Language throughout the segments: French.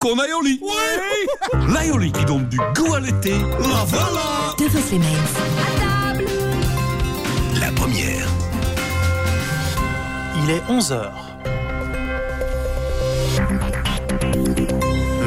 qu'on aille au lit. L'aïoli qui donne du goût à l'été, la voilà De vos Siemens. À table La première. Il est 11h.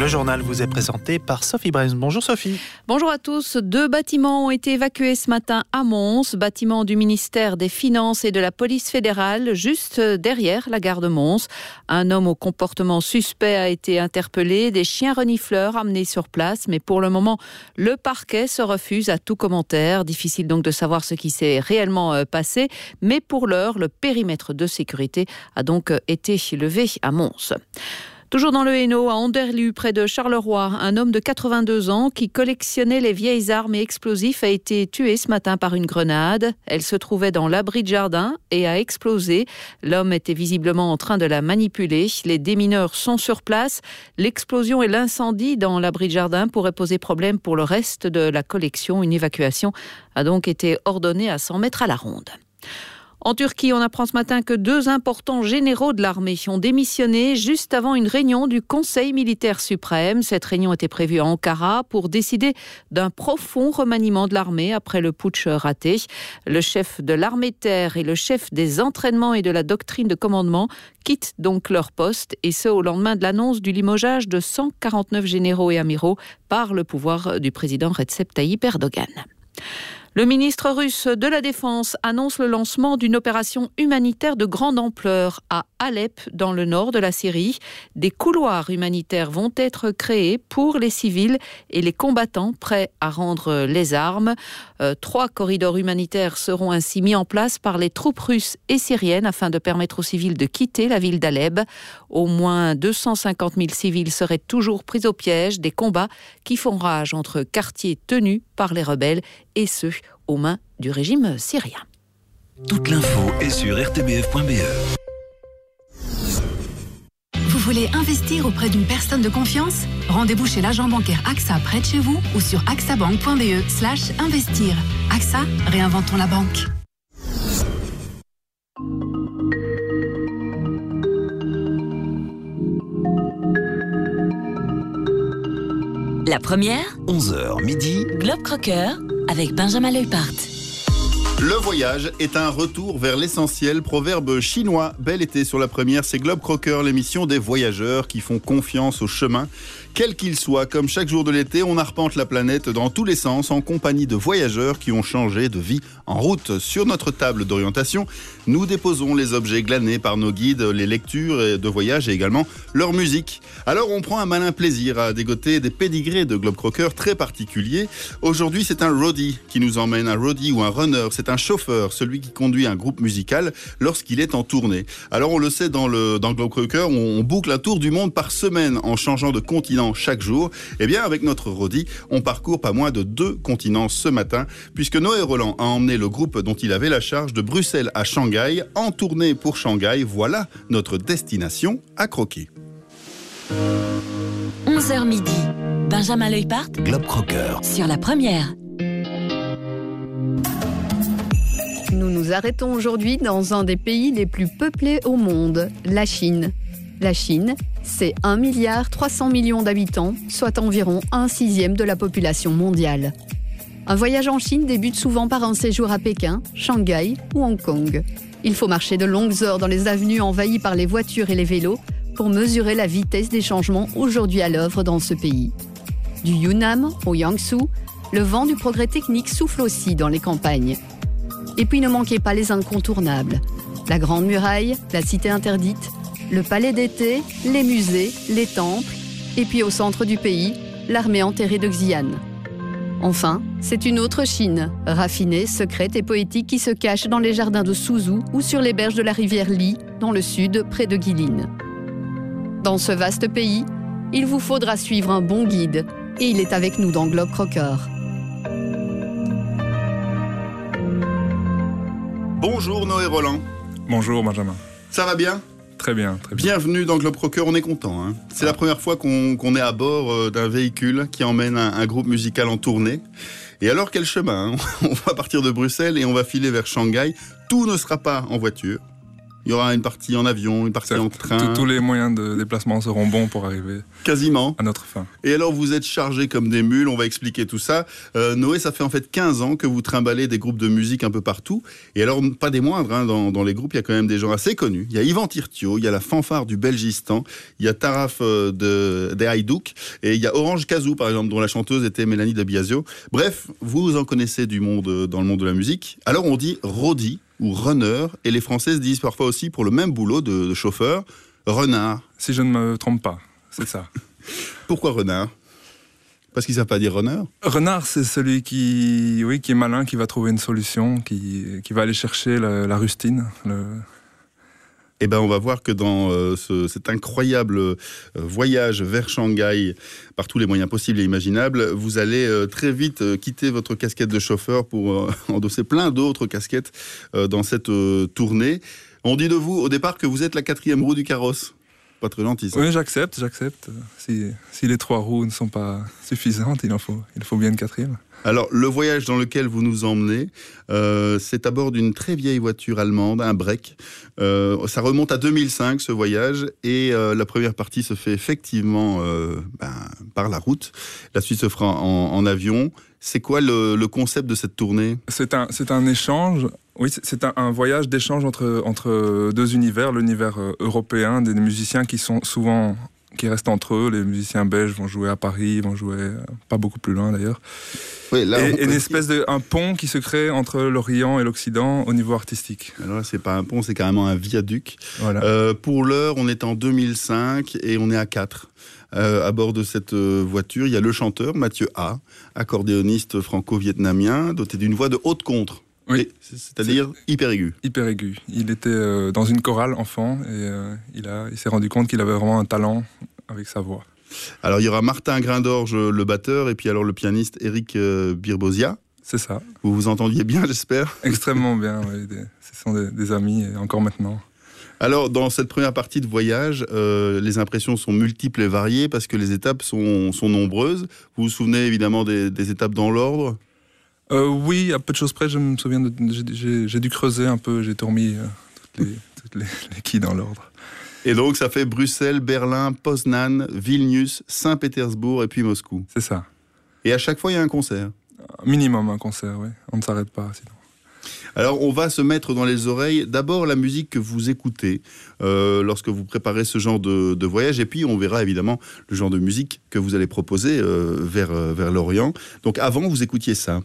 Le journal vous est présenté par Sophie Braise. Bonjour Sophie. Bonjour à tous. Deux bâtiments ont été évacués ce matin à Mons, bâtiment du ministère des Finances et de la police fédérale, juste derrière la gare de Mons. Un homme au comportement suspect a été interpellé, des chiens renifleurs amenés sur place, mais pour le moment, le parquet se refuse à tout commentaire. Difficile donc de savoir ce qui s'est réellement euh, passé, mais pour l'heure, le périmètre de sécurité a donc euh, été levé à Mons. Toujours dans le Hainaut, à Anderlu, près de Charleroi, un homme de 82 ans qui collectionnait les vieilles armes et explosifs a été tué ce matin par une grenade. Elle se trouvait dans l'abri de jardin et a explosé. L'homme était visiblement en train de la manipuler. Les démineurs sont sur place. L'explosion et l'incendie dans l'abri de jardin pourraient poser problème pour le reste de la collection. Une évacuation a donc été ordonnée à 100 mètres à la ronde. En Turquie, on apprend ce matin que deux importants généraux de l'armée ont démissionné juste avant une réunion du Conseil militaire suprême. Cette réunion était prévue à Ankara pour décider d'un profond remaniement de l'armée après le putsch raté. Le chef de l'armée de terre et le chef des entraînements et de la doctrine de commandement quittent donc leur poste et ce au lendemain de l'annonce du limogeage de 149 généraux et amiraux par le pouvoir du président Recep Tayyip Erdogan. Le ministre russe de la Défense annonce le lancement d'une opération humanitaire de grande ampleur à Alep, dans le nord de la Syrie. Des couloirs humanitaires vont être créés pour les civils et les combattants prêts à rendre les armes. Euh, trois corridors humanitaires seront ainsi mis en place par les troupes russes et syriennes afin de permettre aux civils de quitter la ville d'Alep. Au moins 250 000 civils seraient toujours pris au piège des combats qui font rage entre quartiers tenus par les rebelles et ceux aux mains du régime syrien. Toute l'info est sur rtbf.be. Vous voulez investir auprès d'une personne de confiance? Rendez-vous chez l'agent bancaire AXA près de chez vous ou sur axabank.be slash investir. AXA, réinventons la banque. La première, 11h midi. Globe Crocker avec Benjamin Leupart. Le voyage est un retour vers l'essentiel, proverbe chinois. Bel été sur la première, c'est Globe Crocker, l'émission des voyageurs qui font confiance au chemin, quel qu'il soit. Comme chaque jour de l'été, on arpente la planète dans tous les sens en compagnie de voyageurs qui ont changé de vie en route. Sur notre table d'orientation, nous déposons les objets glanés par nos guides, les lectures de voyage et également leur musique. Alors on prend un malin plaisir à dégoter des pédigrés de Globe Crocker très particuliers. Aujourd'hui, c'est un roadie qui nous emmène, un roadie ou un runner. C'est un chauffeur, celui qui conduit un groupe musical lorsqu'il est en tournée. Alors on le sait dans dans Globe Crocker, on, on boucle un tour du monde par semaine en changeant de continent chaque jour. Eh bien, avec notre roadie, on parcourt pas moins de deux continents ce matin, puisque Noé Roland a emmené le groupe dont il avait la charge de Bruxelles à Shanghai en tournée pour Shanghai. Voilà notre destination à croquer. 11h midi, Benjamin Leupart Globe Crocker. sur la première. Nous nous arrêtons aujourd'hui dans un des pays les plus peuplés au monde, la Chine. La Chine, c'est 1 milliard 300 millions d'habitants, soit environ un sixième de la population mondiale. Un voyage en Chine débute souvent par un séjour à Pékin, Shanghai ou Hong Kong. Il faut marcher de longues heures dans les avenues envahies par les voitures et les vélos pour mesurer la vitesse des changements aujourd'hui à l'œuvre dans ce pays. Du Yunnan au Jiangsu, le vent du progrès technique souffle aussi dans les campagnes. Et puis ne manquez pas les incontournables. La Grande Muraille, la Cité interdite, le Palais d'été, les musées, les temples, et puis au centre du pays, l'armée enterrée de Xi'an. Enfin, c'est une autre Chine, raffinée, secrète et poétique qui se cache dans les jardins de Suzhou ou sur les berges de la rivière Li, dans le sud, près de Guilin. Dans ce vaste pays, il vous faudra suivre un bon guide, et il est avec nous dans Globe Crocker. Bonjour Noé Roland. Bonjour Benjamin. Ça va bien? Très bien, très bien. Bienvenue dans Globe Crocker, on est content. hein. C'est la première fois qu'on est à bord euh, d'un véhicule qui emmène un, un groupe musical en tournée. Et alors quel chemin hein On va partir de Bruxelles et on va filer vers Shanghai. Tout ne sera pas en voiture. Il y aura une partie en avion, une partie en train. Tous les moyens de déplacement seront bons pour arriver. Quasiment. À notre fin. Et alors, vous êtes chargé comme des mules, on va expliquer tout ça. Euh, Noé, ça fait en fait 15 ans que vous trimballez des groupes de musique un peu partout. Et alors, pas des moindres, hein, dans, les groupes, il y a quand même des gens assez connus. Il y a Yvan Tirtio, il y a la fanfare du Belgistan, il y a Taraf euh, de, des Haïdouk, et il y a Orange Kazoo, par exemple, dont la chanteuse était Mélanie de Biasio. Bref, vous en connaissez du monde euh, dans le monde de la musique. Alors, on dit Rodi ou runner, et les Françaises disent parfois aussi pour le même boulot de, chauffeur, renard. Si je ne me trompe pas, c'est ça. Pourquoi renard? Parce qu'ils ne savent pas dire renard Renard, c'est celui qui, oui, qui est malin, qui va trouver une solution, qui, qui va aller chercher la, rustine. Le... Eh ben, on va voir que dans euh, cet incroyable euh, voyage vers Shanghai, par tous les moyens possibles et imaginables, vous allez euh, très vite quitter votre casquette de chauffeur pour endosser plein d'autres casquettes dans cette tournée. On dit de vous au départ que vous êtes la quatrième roue du carrosse pas très gentil. Oui, j'accepte, j'accepte. Si, si, les trois roues ne sont pas suffisantes, il en faut, il faut bien une quatrième. Alors, le voyage dans lequel vous nous emmenez, euh, c'est à bord d'une très vieille voiture allemande, un break. Euh, ça remonte à 2005, ce voyage, et euh, la première partie se fait effectivement ben, par la route. La suite se fera en, avion. C'est quoi le, le, concept de cette tournée? C'est un, un échange oui, c'est un, voyage d'échange entre, entre deux univers, l'univers euh, européen des musiciens qui sont souvent qui restent entre eux. Les musiciens belges vont jouer à Paris, vont jouer euh, pas beaucoup plus loin d'ailleurs. et, une espèce de un pont qui se crée entre l'Orient et l'Occident au niveau artistique. Alors là, c'est pas un pont, c'est carrément un viaduc. Euh, pour l'heure, on est en 2005 et on est à 4. à bord de cette voiture, il y a le chanteur Mathieu A, accordéoniste franco-vietnamien, doté d'une voix de haute contre. Oui. C'est-à-dire hyper aigu. Hyper aigu. Il était euh, dans une chorale enfant et euh, il, a, il s'est rendu compte qu'il avait vraiment un talent avec sa voix. Alors il y aura Martin Grindorge, le batteur, et puis alors le pianiste Eric euh, Birbosia. C'est ça. Vous vous entendiez bien, j'espère Extrêmement bien, oui. ce sont des, amis, et encore maintenant. Alors, dans cette première partie de voyage, les impressions sont multiples et variées parce que les étapes sont, sont nombreuses. Vous vous souvenez évidemment des, des étapes dans l'ordre? Euh, oui, à peu de choses près, je me souviens, j'ai dû creuser un peu, j'ai tourné euh, toutes, les, toutes dans l'ordre. Et donc ça fait Bruxelles, Berlin, Poznan, Vilnius, Saint-Pétersbourg et puis Moscou. C'est ça. Et à chaque fois, il y a un concert Minimum un concert, oui. On ne s'arrête pas sinon. Alors, on va se mettre dans les oreilles d'abord la musique que vous écoutez euh, lorsque vous préparez ce genre de, voyage, et puis on verra évidemment le genre de musique que vous allez proposer vers, vers l'Orient. Donc, avant, vous écoutiez ça.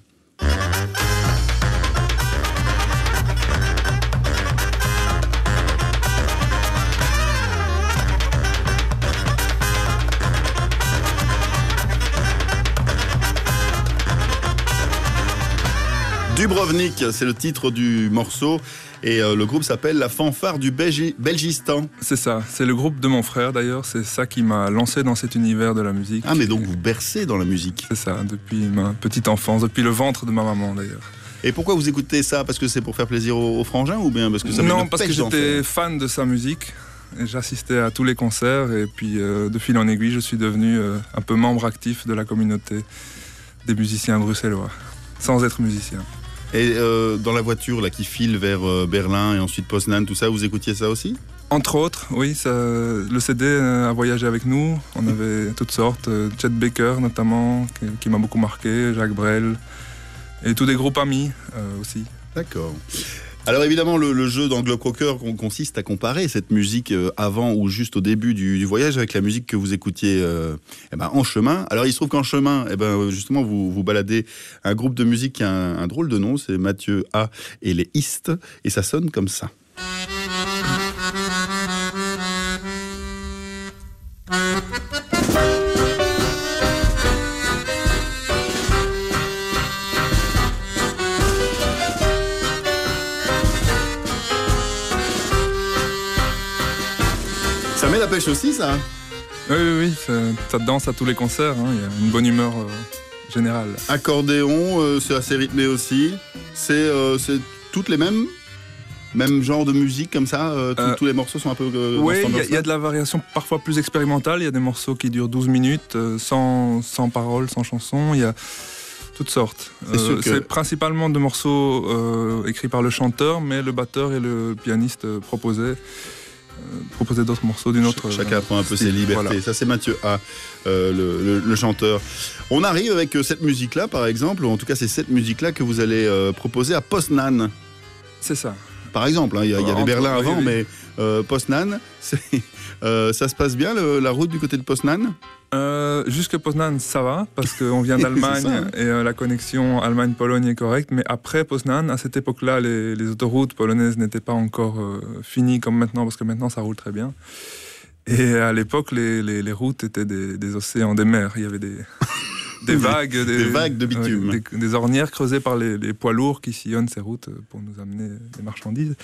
Dubrovnik, c'est le titre du morceau. Et euh, le groupe s'appelle La Fanfare du Belgistan. C'est ça, c'est le groupe de mon frère d'ailleurs, c'est ça qui m'a lancé dans cet univers de la musique. Ah mais donc vous bercez dans la musique C'est ça, depuis ma petite enfance, depuis le ventre de ma maman d'ailleurs. Et pourquoi vous écoutez ça? Parce que c'est pour faire plaisir aux, frangins ou bien parce que ça Non, parce que j'étais fan de sa musique. J'assistais à tous les concerts et puis euh, de fil en aiguille, je suis devenu euh, un peu membre actif de la communauté des musiciens bruxellois, sans être musicien. Et euh, dans la voiture là, qui file vers euh, Berlin et ensuite Poznan, tout ça, vous écoutiez ça aussi? Entre autres, oui. Ça, le CD a voyagé avec nous. On avait toutes sortes. Euh, Chet Baker notamment, qui, m'a beaucoup marqué, Jacques Brel. Et tous des groupes amis aussi. D'accord. Alors évidemment, le, jeu dans Globe Crocker consiste à comparer cette musique euh, avant ou juste au début du, voyage avec la musique que vous écoutiez euh, eh ben, en chemin. Alors il se trouve qu'en chemin, eh ben, justement, vous, vous baladez un groupe de musique qui a un, un drôle de nom, c'est Mathieu A et les East, et ça sonne comme ça. La pêche aussi, ça Oui, oui, oui, ça, danse à tous les concerts. Hein. Il y a une bonne humeur euh, générale. Accordéon, euh, c'est assez rythmé aussi. C'est euh, toutes les mêmes? Même genre de musique comme ça Tous les morceaux sont un peu. oui, il y, a de la variation parfois plus expérimentale. Il y a des morceaux qui durent 12 minutes, sans, sans paroles, sans chansons. Il y a Toutes sortes. C'est Euh, que- C'est principalement de morceaux euh, écrits par le chanteur, mais le batteur et le pianiste euh, proposaient, euh, proposaient d'autres morceaux d'une autre. Chacun euh, prend un peu ses libertés. Voilà. Ça, c'est Mathieu A, euh, le, le- le chanteur. On arrive avec cette musique-là, par exemple, ou en tout cas, c'est cette musique-là que vous allez euh, proposer à Poznan. C'est ça. Par exemple, hein. il y, avait Entre- Berlin avant, oui. mais euh, Poznan, c'est- euh, ça se passe bien le- la route du côté de Poznan? Euh, jusque Poznan, ça va, parce qu'on vient d'Allemagne hein. et euh, la connexion Allemagne-Pologne est correcte. Mais après Poznan, à cette époque-là, les, les autoroutes polonaises n'étaient pas encore euh, finies comme maintenant, parce que maintenant ça roule très bien. Et à l'époque, les, les- les routes étaient des, des océans, des mers. Il y avait des, des vagues, des vagues de bitume. des, des ornières creusées par les, les poids lourds qui sillonnent ces routes pour nous amener des marchandises.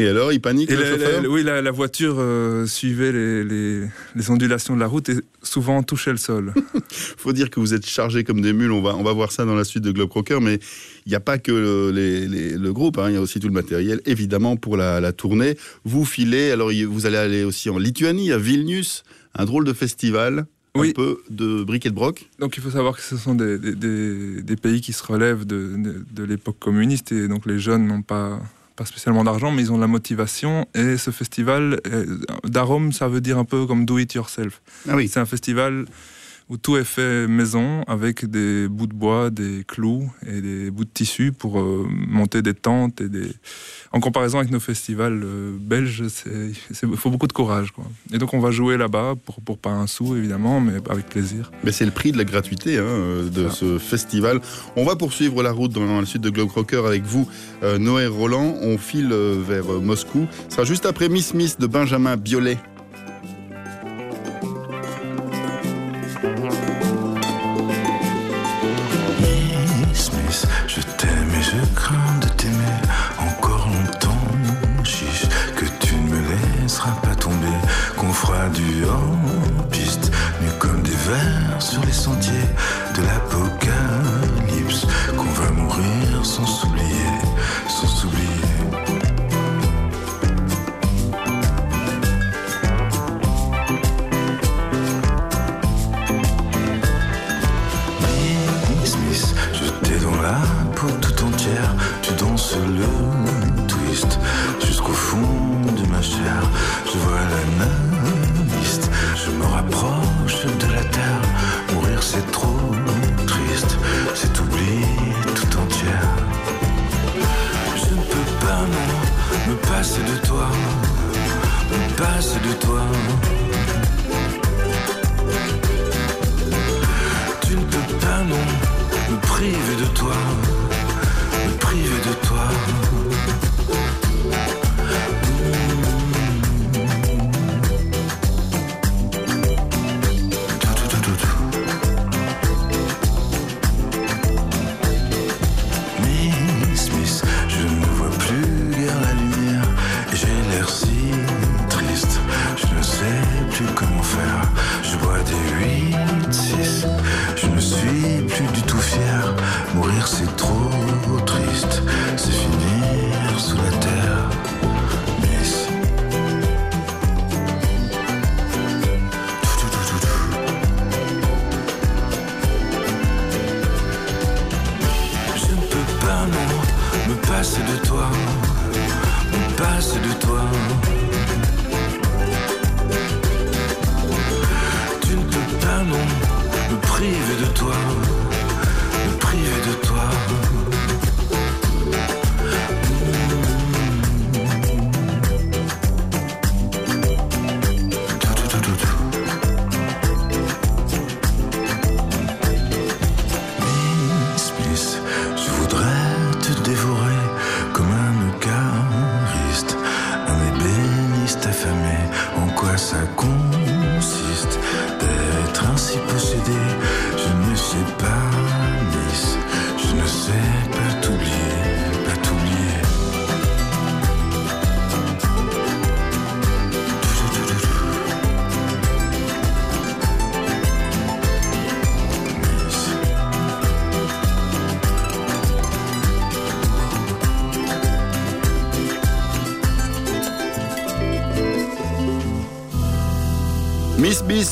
Et alors, il panique Et le la, chauffeur la- oui, la, la voiture euh, suivait les, les- les ondulations de la route et souvent touchait le sol. faut dire que vous êtes chargés comme des mules. On va, on va voir ça dans la suite de Globe Crocker, mais il n'y a pas que le, les- les- le groupe, hein, il y a aussi tout le matériel, évidemment, pour la, la tournée. Vous filez, alors il- vous allez aller aussi en Lituanie, à Vilnius, un drôle de festival, un Oui. peu de bric et de broc. Donc il faut savoir que ce sont des, des- des- des pays qui se relèvent de, de- de l'époque communiste et donc les jeunes n'ont pas, pas spécialement d'argent mais ils ont de la motivation et ce festival, euh, d'arôme ça veut dire un peu comme do it yourself. Ah oui, C'est un festival où tout est fait maison avec des bouts de bois, des clous et des bouts de tissu pour euh, monter des tentes et des. En comparaison avec nos festivals euh, belges, il faut beaucoup de courage. Quoi. Et donc on va jouer là-bas pour, pour pas un sou évidemment, mais avec plaisir. mais c'est le prix de la gratuité hein, euh, de Ah. ce festival. On va poursuivre la route dans la suite de Globe Crocker avec vous, euh, Noé Roland. On file vers Moscou. Ce sera juste après Miss Miss de Benjamin Biolay. Passer de toi, me passer de toi. Tu ne peux pas non me priver de toi, me priver de toi. L'air si triste. Je ne sais plus comment faire. Je vois des 8, 6. Je ne suis plus du tout fier. Mourir c'est trop triste. C'est finir sous la terre. Je ne peux pas non me passer de toi, me passer de toi.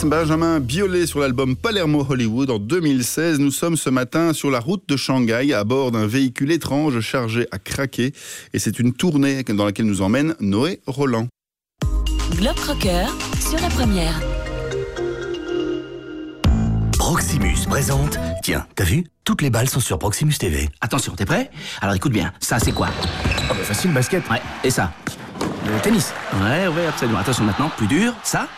Benjamin Biolay sur l'album Palermo Hollywood en 2016. Nous sommes ce matin sur la route de Shanghai à bord d'un véhicule étrange chargé à craquer. Et c'est une tournée dans laquelle nous emmène Noé Roland. Globe Crocker sur la première. Proximus présente. Tiens, t'as vu? Toutes les balles sont sur Proximus TV. Attention, t'es prêt? Alors écoute bien, ça c'est quoi? Oh bah facile, basket. Ouais, et ça? Le tennis. Ouais, ouais, absolument. Attention maintenant, plus dur, ça?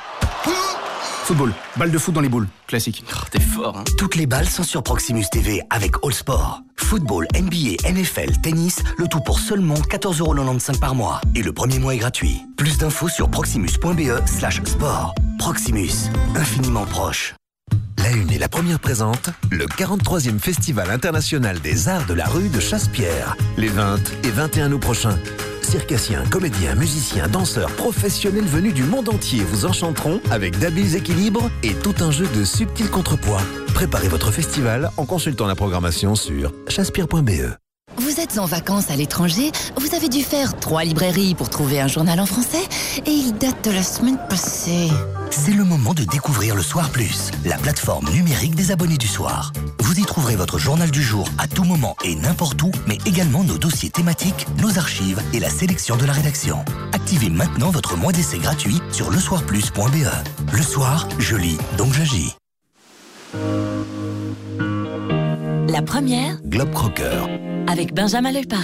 Football. Balle de foot dans les boules. Classique. Oh, T'es fort, hein Toutes les balles sont sur Proximus TV avec All Sport. Football, NBA, NFL, tennis, le tout pour seulement 14,95€ par mois. Et le premier mois est gratuit. Plus d'infos sur proximus.be slash sport. Proximus, infiniment proche. La Une est la première présente, le 43e Festival international des arts de la rue de Chasse-Pierre, les 20 et 21 août prochains. Circassiens, comédiens, musiciens, danseurs, professionnels venus du monde entier vous enchanteront avec d'habiles équilibres et tout un jeu de subtils contrepoids. Préparez votre festival en consultant la programmation sur chassepierre.be. Vous êtes en vacances à l'étranger, vous avez dû faire trois librairies pour trouver un journal en français et il date de la semaine passée. C'est le moment de découvrir le Soir Plus, la plateforme numérique des abonnés du soir. Vous y trouverez votre journal du jour à tout moment et n'importe où, mais également nos dossiers thématiques, nos archives et la sélection de la rédaction. Activez maintenant votre mois d'essai gratuit sur lesoirplus.be. Le soir, je lis, donc j'agis. La première Globe Crocker. Avec Benjamin Leupart.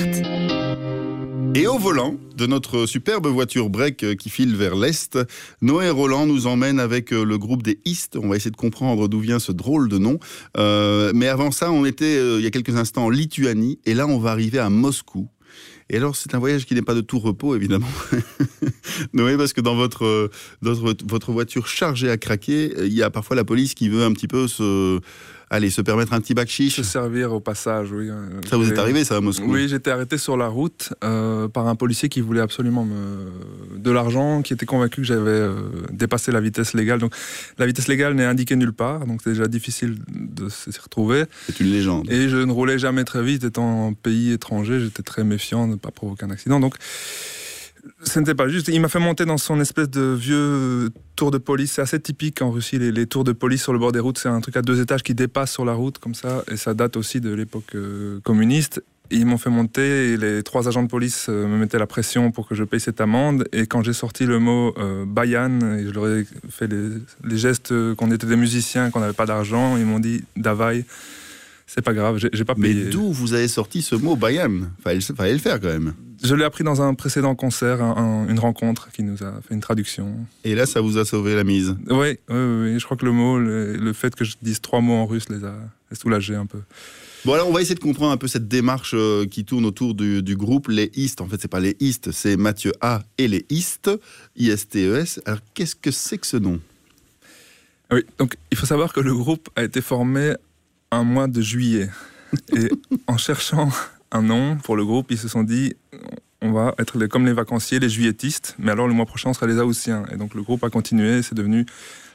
Et au volant de notre superbe voiture break euh, qui file vers l'est, Noé Roland nous emmène avec euh, le groupe des East. On va essayer de comprendre d'où vient ce drôle de nom. Euh, mais avant ça, on était il y a quelques instants en Lituanie et là, on va arriver à Moscou. Et alors, c'est un voyage qui n'est pas de tout repos, évidemment. Noé, parce que dans votre, voiture chargée à craquer, il y a parfois la police qui veut un petit peu se, allez, se permettre un petit bac chiche. Se servir au passage, oui. euh, Ça vous est arrivé, ça, à Moscou Oui, j'étais arrêté sur la route euh, par un policier qui voulait absolument me... de l'argent, qui était convaincu que j'avais euh, dépassé la vitesse légale. Donc, la vitesse légale n'est indiquée nulle part, donc c'est déjà difficile de s'y retrouver. C'est une légende. Et je ne roulais jamais très vite, étant en pays étranger, j'étais très méfiant de ne pas provoquer un accident. Donc, ce n'était pas juste. Il m'a fait monter dans son espèce de vieux tour de police. C'est assez typique en Russie, les, les tours de police sur le bord des routes. C'est un truc à deux étages qui dépasse sur la route, comme ça. Et ça date aussi de l'époque euh, communiste. Et ils m'ont fait monter et les trois agents de police euh, me mettaient la pression pour que je paye cette amende. Et quand j'ai sorti le mot euh, Bayan, et je leur ai fait les, les gestes qu'on était des musiciens, qu'on n'avait pas d'argent, ils m'ont dit Davai. C'est pas grave, j'ai pas Mais payé. d'où vous avez sorti ce mot Bayan? Fallait, fallait le faire quand même. Je l'ai appris dans un précédent concert, un- un- une rencontre qui nous a fait une traduction. Et là, ça vous a sauvé la mise. Oui, oui, oui, oui. je crois que le mot, le, le fait que je dise trois mots en russe les a soulagés un peu. Bon, alors on va essayer de comprendre un peu cette démarche euh, qui tourne autour du, du groupe Les East. En fait, c'est pas les East, c'est Mathieu A et les East, I-S-T-E-S. Alors, qu'est-ce que c'est que ce nom? Oui, donc il faut savoir que le groupe a été formé un mois de juillet. Et en cherchant un nom pour le groupe, ils se sont dit on va être comme les vacanciers, les juilletistes, mais alors le mois prochain on sera les Haussiens. Et donc le groupe a continué, c'est devenu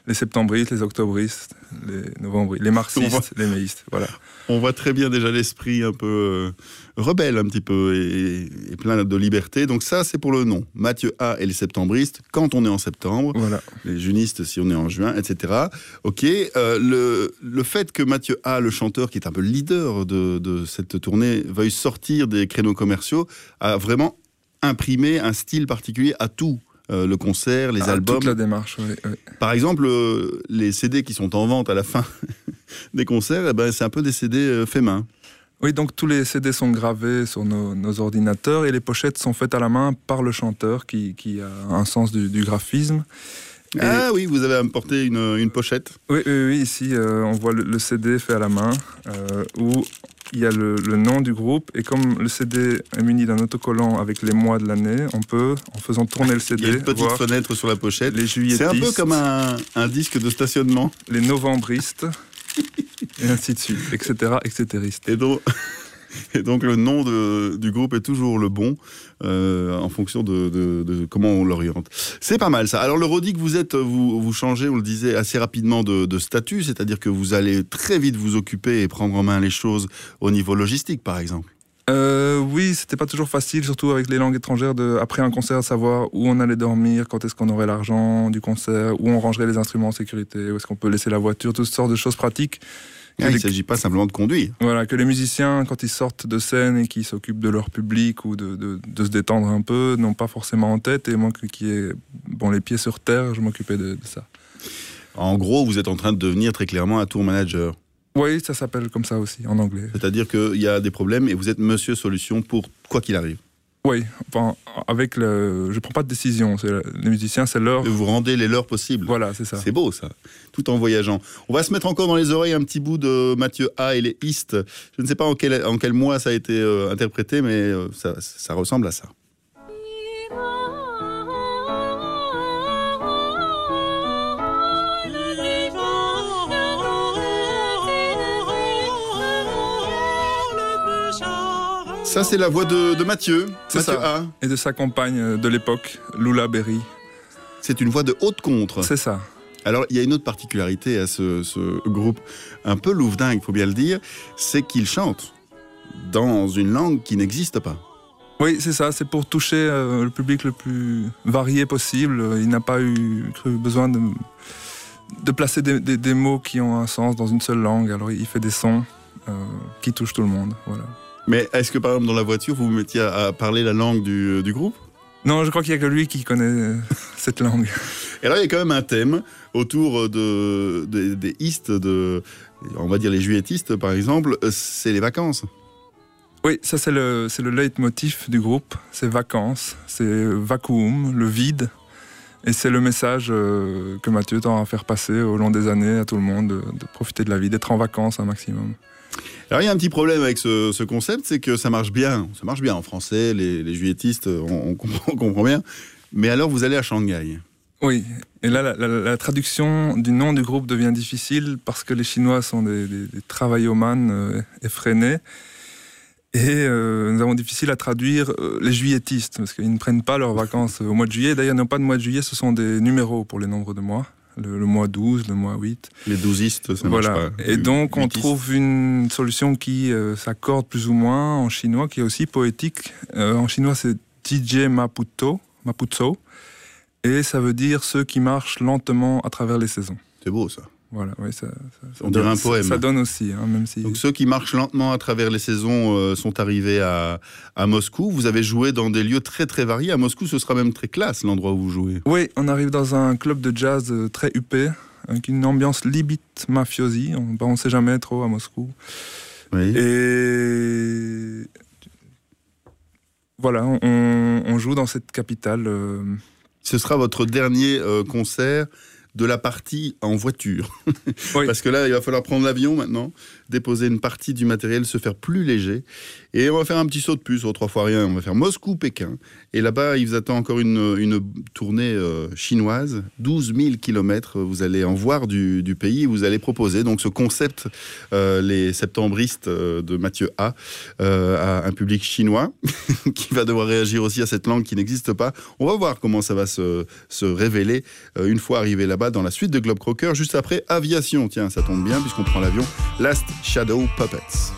les septembristes, les octobristes, les novembristes, les marxistes, les méistes. Voilà. On voit très bien déjà l'esprit un peu euh, rebelle, un petit peu, et, et plein de liberté. Donc, ça, c'est pour le nom. Mathieu A et les septembristes, quand on est en septembre. Voilà. Les junistes, si on est en juin, etc. Ok. euh, le, le fait que Mathieu A, le chanteur, qui est un peu le leader de, de cette tournée, veuille sortir des créneaux commerciaux, a vraiment imprimé un style particulier à tout. Euh, le concert, les Ah, albums. Toute la démarche, oui. oui. Par exemple, euh, les CD qui sont en vente à la fin des concerts, eh ben, c'est un peu des CD euh, faits main. Oui, donc tous les CD sont gravés sur nos, nos ordinateurs et les pochettes sont faites à la main par le chanteur qui, qui a un sens du, du graphisme. Et- Ah oui, vous avez apporté une, une pochette. Oui, oui, oui, ici euh, on voit le, le CD fait à la main euh, où il y a le, le nom du groupe et comme le CD est muni d'un autocollant avec les mois de l'année, on peut, en faisant tourner le CD, Il y a une petite voir fenêtre sur la pochette. les C'est un peu comme un, un disque de stationnement. les novembristes et ainsi de suite, etc., etc. Et donc, et donc le nom du groupe est toujours le bon euh, en fonction de, comment on l'oriente. C'est pas mal ça. Alors le Rodi vous êtes, vous, changez, on le disait, assez rapidement de, de statut, c'est-à-dire que vous allez très vite vous occuper et prendre en main les choses au niveau logistique par exemple. Euh, oui, c'était pas toujours facile, surtout avec les langues étrangères, de, après un concert, savoir où on allait dormir, quand est-ce qu'on aurait l'argent du concert, où on rangerait les instruments en sécurité, où est-ce qu'on peut laisser la voiture, toutes sortes de choses pratiques. Ah, il ne s'agit pas simplement de conduire. Voilà, que les musiciens, quand ils sortent de scène et qu'ils s'occupent de leur public ou de, de, de, se détendre un peu, n'ont pas forcément en tête. Et moi, qui ai bon, les pieds sur terre, je m'occupais de, de, ça. En gros, vous êtes en train de devenir très clairement un tour manager. Oui, ça s'appelle comme ça aussi, en anglais. C'est-à-dire qu'il y a des problèmes et vous êtes monsieur solution pour quoi qu'il arrive. Oui, enfin, avec le, je prends pas de décision. Les musiciens, c'est leur. Vous rendez les leurs possibles. Voilà, c'est ça. C'est beau ça, tout en voyageant. On va se mettre encore dans les oreilles un petit bout de Mathieu A et les East. Je ne sais pas en quel, en quel mois ça a été euh, interprété, mais euh, ça, ça ressemble à ça. Ça, c'est la voix de, de Mathieu. C'est ça. A. Et de sa compagne de l'époque, Lula Berry. C'est une voix de haute contre. C'est ça. Alors, il y a une autre particularité à ce, ce groupe, un peu louvdingue, il faut bien le dire, c'est qu'il chante dans une langue qui n'existe pas. Oui, c'est ça, c'est pour toucher euh, le public le plus varié possible. Il n'a pas eu cru besoin de, de placer des, des, des, mots qui ont un sens dans une seule langue. Alors, il fait des sons euh, qui touchent tout le monde. Voilà. Mais est-ce que par exemple dans la voiture, vous vous mettiez à, à parler la langue du, du groupe? Non, je crois qu'il n'y a que lui qui connaît cette langue. Et là, il y a quand même un thème autour de, de, des East, de, on va dire les juilletistes par exemple, c'est les vacances. Oui, ça c'est le, c'est le leitmotiv du groupe, c'est vacances, c'est vacuum, le vide. Et c'est le message euh, que Mathieu tend à faire passer au long des années à tout le monde, de, de profiter de la vie, d'être en vacances un maximum. Alors il y a un petit problème avec ce, ce concept, c'est que ça marche bien. Ça marche bien en français, les, les juilletistes, on, on, comprend, bien. Mais alors vous allez à Shanghai. Oui, et là la, traduction du nom du groupe devient difficile parce que les Chinois sont des, des, des travaillomanes euh, effrénés. Et euh, nous avons difficile à traduire euh, les juilletistes parce qu'ils ne prennent pas leurs vacances au mois de juillet. D'ailleurs, ils n'ont pas de mois de juillet, ce sont des numéros pour les nombres de mois le, le, mois 12, le mois 8. Les douzistes, ça voilà. marche pas. Et donc, on trouve une solution qui euh, s'accorde plus ou moins en chinois, qui est aussi poétique. Euh, en chinois, c'est DJ Maputo, Mapuzo, et ça veut dire ceux qui marchent lentement à travers les saisons. C'est beau, ça. Voilà, oui, ça, ça, on dirait un poème. Ça, ça donne aussi, hein, même si. Donc ceux qui marchent lentement à travers les saisons euh, sont arrivés à, à, Moscou. Vous avez joué dans des lieux très très variés. À Moscou, ce sera même très classe l'endroit où vous jouez. Oui, on arrive dans un club de jazz euh, très huppé, avec une ambiance libit mafiosi. On ne sait jamais trop à Moscou. Oui. Et voilà, on, on, joue dans cette capitale. Euh... Ce sera votre dernier concert de la partie en voiture. oui. Parce que là, il va falloir prendre l'avion maintenant, déposer une partie du matériel, se faire plus léger. Et on va faire un petit saut de puce au trois fois rien. On va faire Moscou-Pékin. Et là-bas, il vous attend encore une, une tournée euh, chinoise. 12 000 kilomètres. Vous allez en voir du, du, pays. Vous allez proposer donc ce concept, euh, les septembristes euh, de Mathieu A, à un public chinois qui va devoir réagir aussi à cette langue qui n'existe pas. On va voir comment ça va se, se révéler une fois arrivé là-bas dans la suite de Globe Crocker. Juste après, aviation. Tiens, ça tombe bien puisqu'on prend l'avion. Last Shadow Puppets.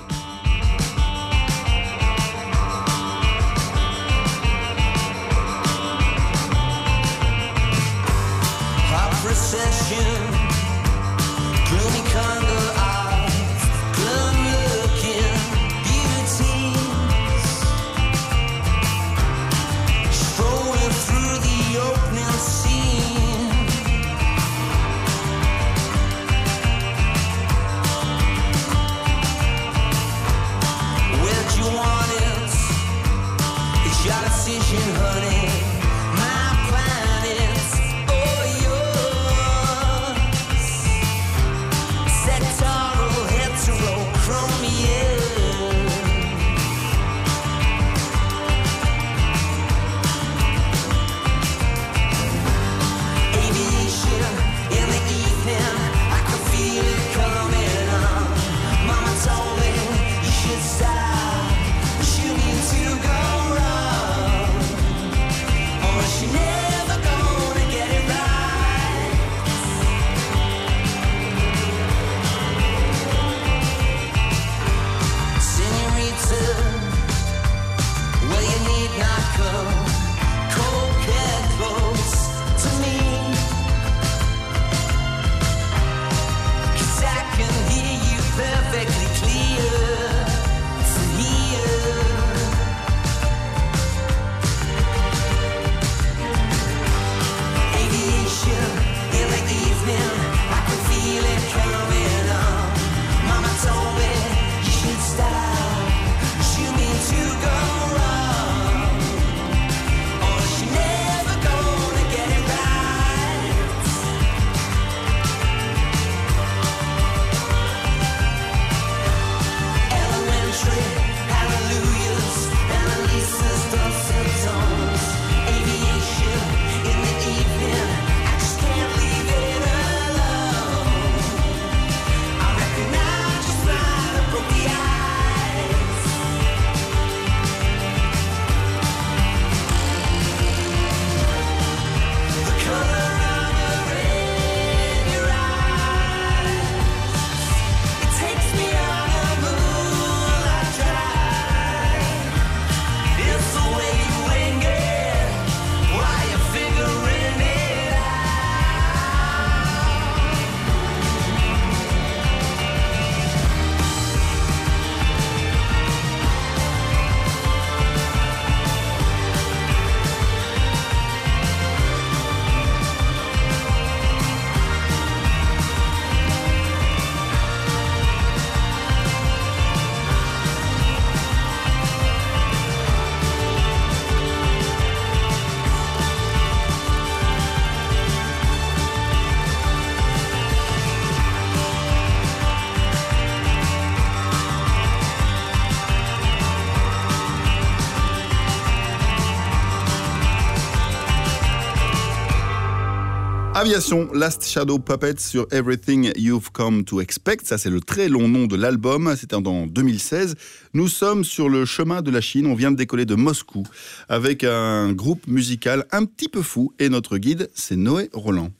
Aviation, Last Shadow Puppet sur Everything You've Come to Expect. Ça, c'est le très long nom de l'album. C'était en 2016. Nous sommes sur le chemin de la Chine. On vient de décoller de Moscou avec un groupe musical un petit peu fou. Et notre guide, c'est Noé Roland.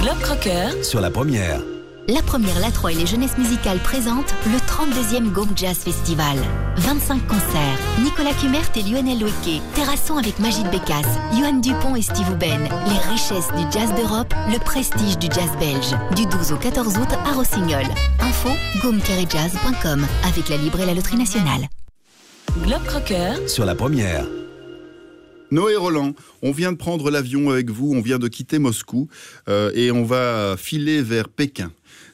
Globe Crocker Sur la première. La première La 3 et les jeunesses musicales présentent le 32e Gom Jazz Festival. 25 concerts. Nicolas Kumert et Lionel Loueke. Terrassons avec Magid Bécasse, Johan Dupont et Steve Houben. Les richesses du jazz d'Europe, le prestige du jazz belge. Du 12 au 14 août à Rossignol. Info gom-jazz.com avec la Libre et la Loterie Nationale. Globe Crocker Sur la première. Noé Roland, on vient de prendre l'avion avec vous, on vient de quitter Moscou euh, et on va filer vers Pékin.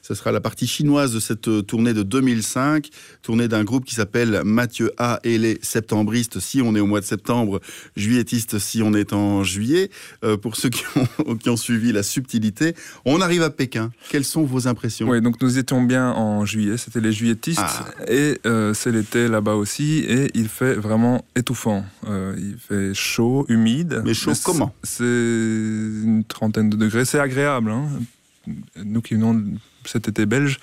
Ce sera la partie chinoise de cette euh, tournée de 2005, tournée d'un groupe qui s'appelle Mathieu A et les Septembristes, si on est au mois de septembre, juilletistes si on est en juillet. Euh, pour ceux qui ont, qui ont suivi la subtilité, on arrive à Pékin. Quelles sont vos impressions? Oui, donc nous étions bien en juillet, c'était les juilletistes, Ah. et euh, c'est l'été là-bas aussi, et il fait vraiment étouffant. Euh, il fait chaud, humide. Mais chaud comment? C'est une trentaine de degrés, c'est agréable. hein. Nous qui venons cet été belge.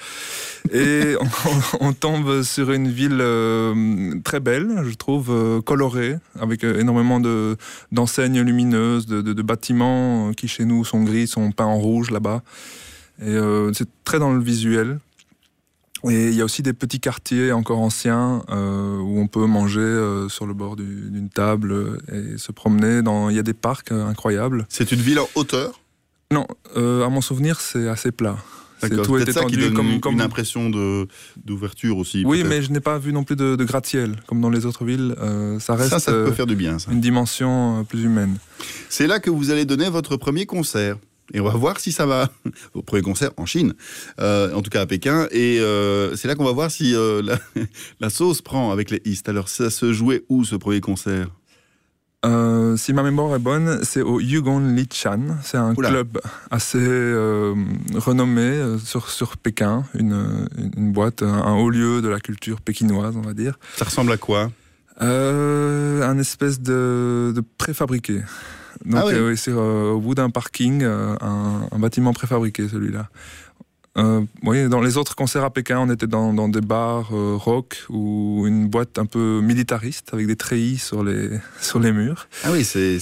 Et on, on tombe sur une ville euh, très belle, je trouve, euh, colorée, avec euh, énormément de- d'enseignes lumineuses, de, de- de bâtiments qui chez nous sont gris, sont peints en rouge là-bas. Et euh, c'est très dans le visuel. Et il y a aussi des petits quartiers encore anciens euh, où on peut manger euh, sur le bord du- d'une table et se promener. Dans, il y a des parcs euh, incroyables. C'est une ville en hauteur? Non, à mon souvenir, c'est assez plat. C'est- Tout est peut-être ça qui étendu donne comme, une, comme- une impression de- d'ouverture aussi. Oui, mais je n'ai pas vu non plus de, de gratte-ciel comme dans les autres villes. Euh, ça reste Ça, ça peut euh, faire du bien, ça. une dimension euh, plus humaine. C'est là que vous allez donner votre premier concert. Et on va voir si ça va. Au premier concert en Chine, euh, en tout cas à Pékin. Et euh, c'est là qu'on va voir si la, la sauce prend avec les East. Alors, ça se jouait où ce premier concert? Euh, si ma mémoire est bonne, c'est au Yugon Lichan. C'est un Oula. club assez euh, renommé euh, sur, sur Pékin, une, une- boîte, un, un haut lieu de la culture pékinoise, on va dire. Ça ressemble à quoi? Euh, Un espèce de, de préfabriqué. Donc, Ah oui. c'est euh, au bout d'un parking, un, un bâtiment préfabriqué, celui-là. Euh, oui, dans les autres concerts à Pékin, on était dans, dans des bars euh, rock ou une boîte un peu militariste avec des treillis sur les, sur les murs. Ah oui, c'est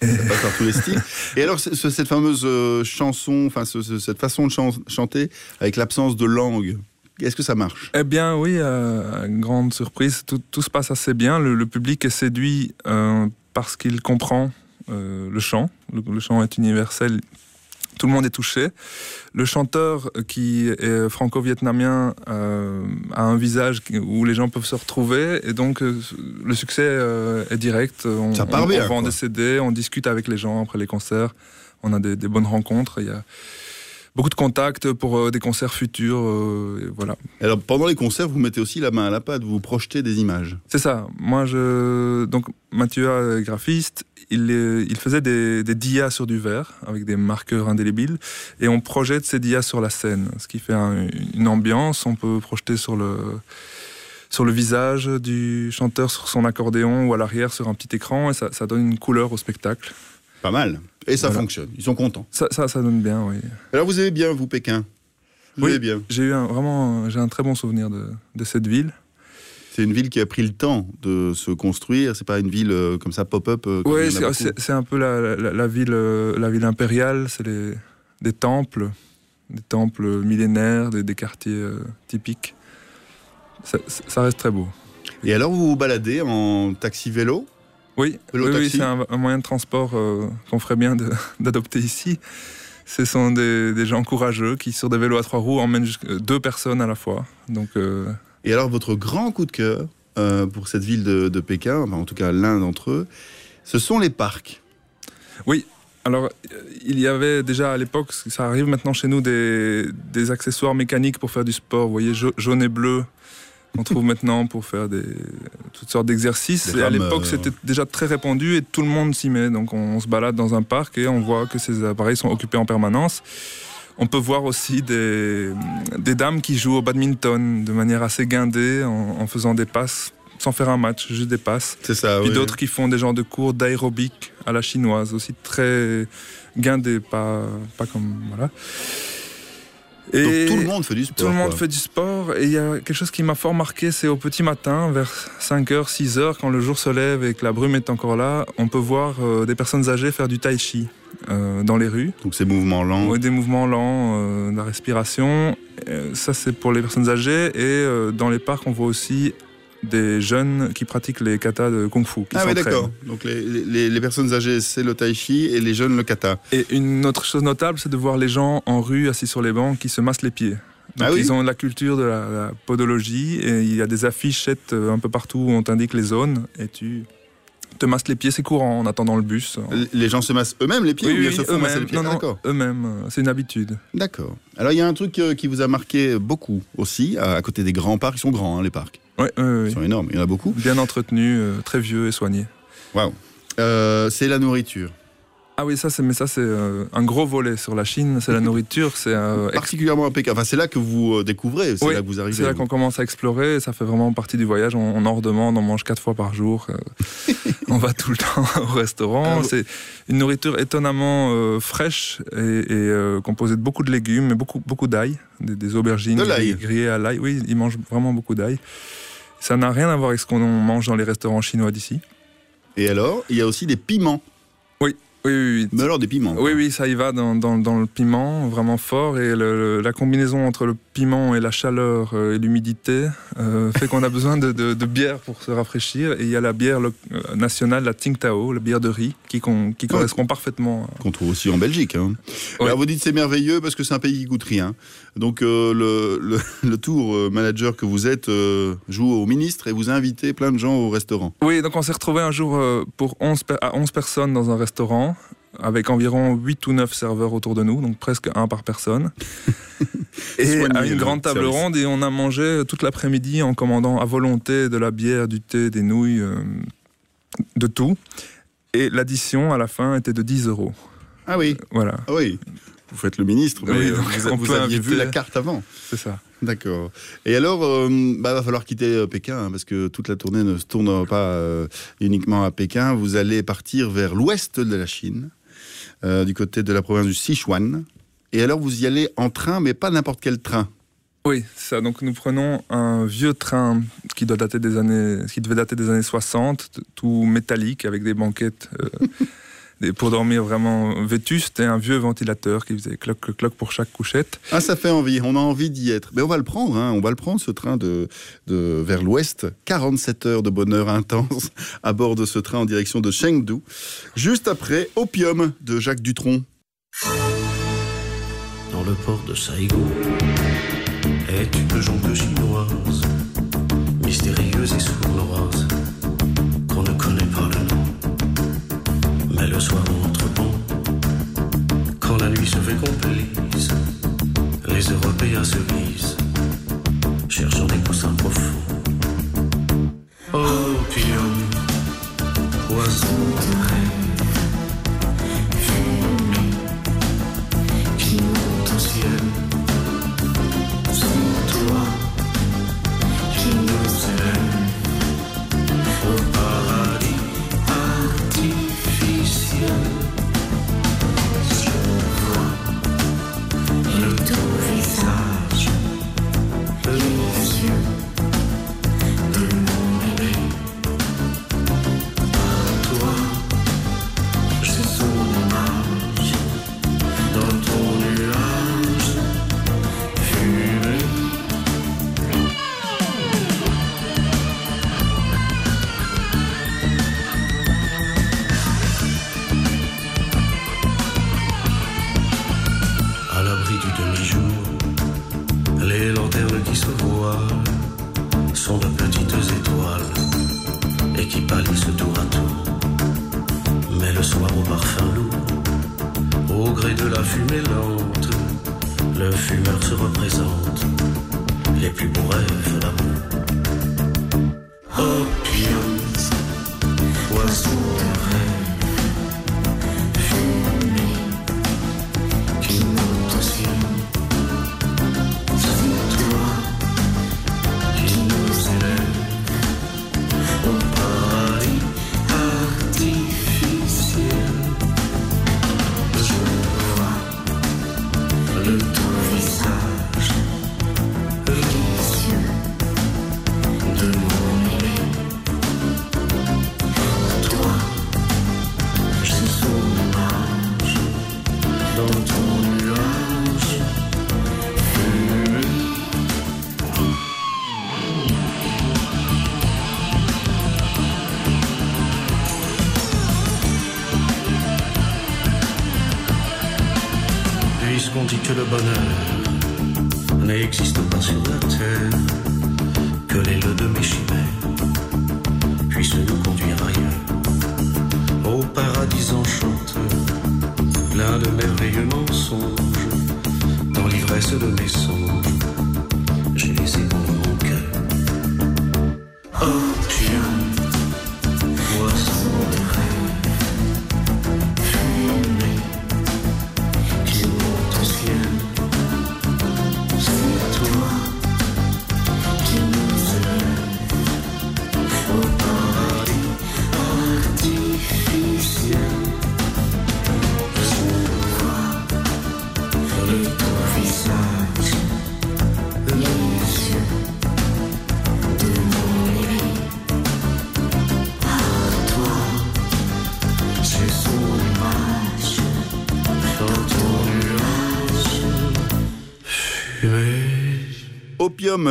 passe par tous les styles. Et alors cette fameuse euh, chanson, enfin ce- ce- cette façon de chan- chanter avec l'absence de langue, est-ce que ça marche? Eh bien oui, euh, grande surprise, tout, tout se passe assez bien. Le, le public est séduit euh, parce qu'il comprend euh, le chant. Le, le chant est universel. Tout le monde est touché. Le chanteur qui est franco-vietnamien euh, a un visage où les gens peuvent se retrouver et donc euh, le succès euh, est direct. On, Ça part on- bien, on vend des CD, on discute avec les gens après les concerts. On a des, des bonnes rencontres. Il y a beaucoup de contacts pour euh, des concerts futurs. euh, et voilà. Alors pendant les concerts, vous mettez aussi la main à la pâte, vous projetez des images. C'est ça. Moi, je. Donc, Mathieu graphiste. Il, faisait des, des dias sur du verre avec des marqueurs indélébiles et on projette ces dias sur la scène, ce qui fait un- une ambiance. On peut projeter sur le sur le visage du chanteur, sur son accordéon ou à l'arrière sur un petit écran et ça, ça donne une couleur au spectacle. Pas mal. Et ça Voilà. fonctionne. Ils sont contents. Ça, ça, ça donne bien, oui. Alors vous aimez bien vous Pékin? Vous Oui, bien? J'ai eu un, vraiment, j'ai un très bon souvenir de, de cette ville. C'est une ville qui a pris le temps de se construire. C'est pas une ville euh, comme ça pop-up. euh, Oui, c'est un peu la, la- la ville, euh, la ville impériale, c'est des temples, des temples millénaires, des, des quartiers euh, typiques. Ça, ça reste très beau. Et alors vous vous baladez en taxi-vélo Oui, Vélo? Oui, c'est un, un moyen de transport euh, qu'on ferait bien d'adopter ici. Ce sont des, des gens courageux qui, sur des vélos à trois roues, emmènent jusqu'- deux personnes à la fois. Donc, euh, Et alors votre grand coup de cœur euh, pour cette ville de, de Pékin, enfin, en tout cas l'un d'entre eux, ce sont les parcs. Oui. Alors, euh, il y avait déjà à l'époque, ça arrive maintenant chez nous, des, des accessoires mécaniques pour faire du sport. Vous voyez, ja- jaune et bleu, qu'on trouve maintenant pour faire des, toutes sortes d'exercices. À l'époque, c'était déjà très répandu et tout le monde s'y met. Donc, on, se balade dans un parc et on voit que ces appareils sont occupés en permanence. On peut voir aussi des, des dames qui jouent au badminton de manière assez guindée en, en faisant des passes sans faire un match, juste des passes. C'est ça. Puis oui. d'autres qui font des genres de cours d'aérobic à la chinoise, aussi très guindés, pas, pas comme. Voilà. Donc tout le monde fait du sport. Tout le monde quoi. fait du sport. Et il y a quelque chose qui m'a fort marqué, c'est au petit matin, vers 5h, 6h, quand le jour se lève et que la brume est encore là, on peut voir euh, des personnes âgées faire du tai chi euh, dans les rues. Donc ces mouvements lents. Ouais, des mouvements lents, euh, de la respiration. Ça, c'est pour les personnes âgées. Et dans les parcs, on voit aussi des jeunes qui pratiquent les katas de kung-fu. qui Ah oui, d'accord. Donc les, les- les personnes âgées, c'est le tai chi et les jeunes, le kata. Et une autre chose notable, c'est de voir les gens en rue assis sur les bancs qui se massent les pieds. Donc Ah oui ils ont la culture de la, la podologie et il y a des affichettes euh, un peu partout où on t'indique les zones et tu te masses les pieds, c'est courant en attendant le bus. Les gens se massent eux-mêmes les pieds Oui, ou bien oui, se font masser eux-mêmes. les pieds? Non, non, eux-mêmes, euh, c'est une habitude. D'accord. Alors il y a un truc euh, qui vous a marqué beaucoup aussi, à, à côté des grands parcs. Ils sont grands, hein, les parcs. Ouais. Ils sont énormes, il y en a beaucoup. Bien entretenus, euh, très vieux et soignés. Waouh. Euh, c'est la nourriture. Ah oui, ça c'est mais ça c'est euh, un gros volet sur la Chine, c'est la nourriture, c'est euh, Particulièrement à Pékin. Enfin, c'est là que vous découvrez, c'est Oui, là que vous arrivez. C'est là qu'on commence à explorer, et ça fait vraiment partie du voyage. On, on en redemande, on mange quatre fois par jour. euh, on va tout le temps au restaurant. Alors, C'est une nourriture étonnamment fraîche et, et, composée de beaucoup de légumes et beaucoup, beaucoup d'ail, des, des aubergines De grillées à l'ail. Oui, ils mangent vraiment beaucoup d'ail. Ça n'a rien à voir avec ce qu'on mange dans les restaurants chinois d'ici. Et alors, il y a aussi des piments. Oui, oui, oui. oui. Mais alors des piments. Oui, oui, ça y va dans, dans- dans le piment, vraiment fort. Et le- la combinaison entre le piment et la chaleur euh, et l'humidité euh, fait qu'on a besoin de, de- de bière pour se rafraîchir. Et il y a la bière euh, nationale, la Tsingtao, la bière de riz, qui, con- qui correspond parfaitement. à- Qu'on trouve aussi en Belgique. hein. Alors vous dites c'est merveilleux parce que c'est un pays qui coûte rien. Donc euh, le, le, le tour manager que vous êtes euh, joue au ministre et vous invitez plein de gens au restaurant. Oui, donc on s'est retrouvé un jour pour 11, per- à 11 personnes dans un restaurant, avec environ 8 ou 9 serveurs autour de nous, donc presque un par personne. et à une grande table service. ronde, et on a mangé toute l'après-midi en commandant à volonté de la bière, du thé, des nouilles, euh, de tout. Et l'addition à la fin était de 10 euros. Ah oui. Voilà. Ah oui. Vous faites le ministre, mais Oui, euh, vous, on vous aviez vu la carte avant. C'est ça. D'accord. Et alors, euh, bah, va falloir quitter Pékin hein, parce que toute la tournée ne se tourne pas euh, uniquement à Pékin. Vous allez partir vers l'ouest de la Chine, euh, du côté de la province du Sichuan. Et alors, vous y allez en train, mais pas n'importe quel train. Oui, ça. Donc nous prenons un vieux train qui doit dater des années, qui devait dater des années 60, t- tout métallique avec des banquettes euh, pour dormir vraiment vétuste et un vieux ventilateur qui faisait cloc cloc cloc pour chaque couchette. Ah, ça fait envie. On a envie d'y être. Mais on va le prendre. hein. On va le prendre ce train de, de vers l'ouest. 47 heures de bonheur intense à bord de ce train en direction de Chengdu. Juste après Opium de Jacques Dutronc. dans le port de Saigon est une jonque chinoise, mystérieuse et sournoise, le soir entre bon, quand la nuit se fait complice, les Européens se lisent, cherchant des coussins profonds. Opium,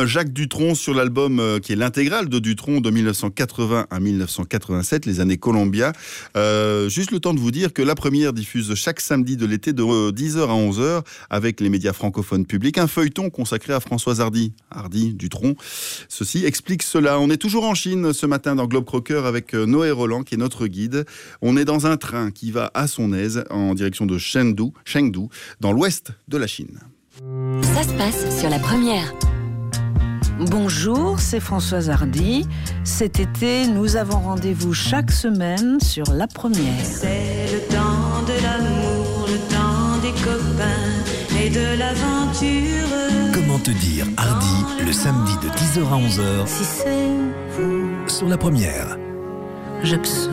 Jacques Dutronc sur l'album euh, qui est l'intégrale de Dutronc de 1980 à 1987, les années Columbia. Euh, juste le temps de vous dire que la première diffuse chaque samedi de l'été de euh, 10h à 11h avec les médias francophones publics un feuilleton consacré à Françoise Hardy. Hardy, Dutronc. Ceci explique cela. On est toujours en Chine ce matin dans Globe Crocker avec euh, Noé Roland qui est notre guide. On est dans un train qui va à son aise en direction de Chengdu, Chengdu dans l'ouest de la Chine. Ça se passe sur la première. Bonjour, c'est Françoise Hardy. Cet été, nous avons rendez-vous chaque semaine sur la première. C'est le temps de l'amour, le temps des copains et de l'aventure. Comment te dire Hardy le samedi de 10h à 11h Si c'est vous, sur la première. j'absous.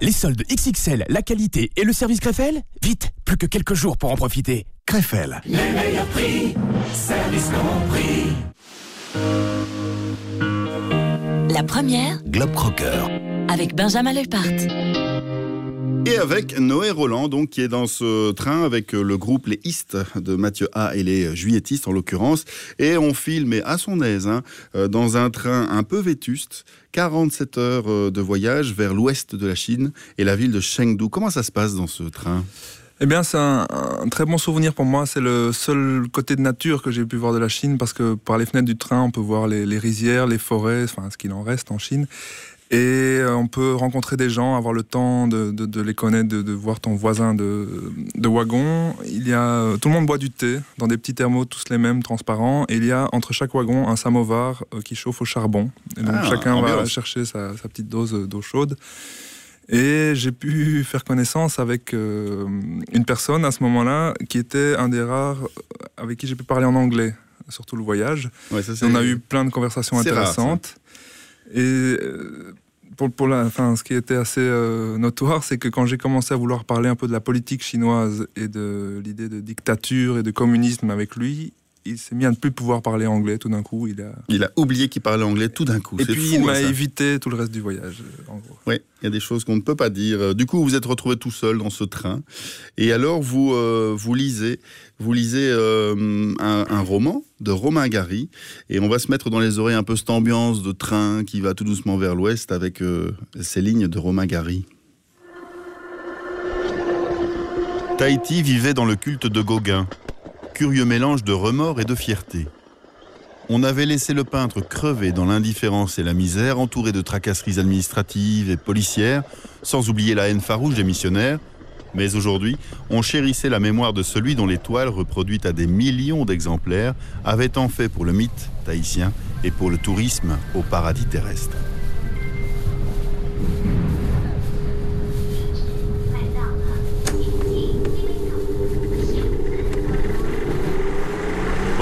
Les soldes XXL, la qualité et le service Krefel Vite, plus que quelques jours pour en profiter. Krefel. Les meilleurs prix, service compris. La première Globe Crocker. avec Benjamin Lepart. Et avec Noé Roland, donc, qui est dans ce train avec euh, le groupe Les East de Mathieu A et les Juilletistes en l'occurrence. Et on file, mais à son aise, hein, euh, dans un train un peu vétuste, 47 heures euh, de voyage vers l'ouest de la Chine et la ville de Chengdu. Comment ça se passe dans ce train? Eh bien, c'est un, un très bon souvenir pour moi. C'est le seul côté de nature que j'ai pu voir de la Chine parce que par les fenêtres du train, on peut voir les, les rizières, les forêts, enfin ce qu'il en reste en Chine. Et euh, on peut rencontrer des gens, avoir le temps de, de- de les connaître, de, de voir ton voisin de, wagon. Il y a, euh, tout le monde boit du thé dans des petits thermos, tous les mêmes, transparents. Et il y a entre chaque wagon un samovar euh, qui chauffe au charbon. Et donc Ah, chacun va chercher sa, sa petite dose d'eau chaude. Et j'ai pu faire connaissance avec euh, une personne à ce moment-là qui était un des rares avec qui j'ai pu parler en anglais sur tout le voyage. Ouais, ça, c'est- On a eu plein de conversations rare, intéressantes. Et euh, pour, la, enfin, ce qui était assez euh, notoire, c'est que quand j'ai commencé à vouloir parler un peu de la politique chinoise et de l'idée de dictature et de communisme avec lui, il s'est mis à ne plus pouvoir parler anglais tout d'un coup. Il a... Il a oublié qu'il parlait anglais tout d'un coup. Et puis fou, il hein, m'a ça. évité tout le reste du voyage, euh, en gros. Oui, il y a des choses qu'on ne peut pas dire. Euh, Du coup, vous êtes retrouvé tout seul dans ce train. Et alors, vous, euh, vous lisez, vous lisez euh, un, un roman de Romain Gary. Et on va se mettre dans les oreilles un peu cette ambiance de train qui va tout doucement vers l'ouest avec euh, ces lignes de Romain Gary. Tahiti vivait dans le culte de Gauguin. Curieux mélange de remords et de fierté. On avait laissé le peintre crever dans l'indifférence et la misère, entouré de tracasseries administratives et policières, sans oublier la haine farouche des missionnaires. Mais aujourd'hui, on chérissait la mémoire de celui dont les toiles, reproduites à des millions d'exemplaires, avaient tant fait pour le mythe tahitien et pour le tourisme au paradis terrestre.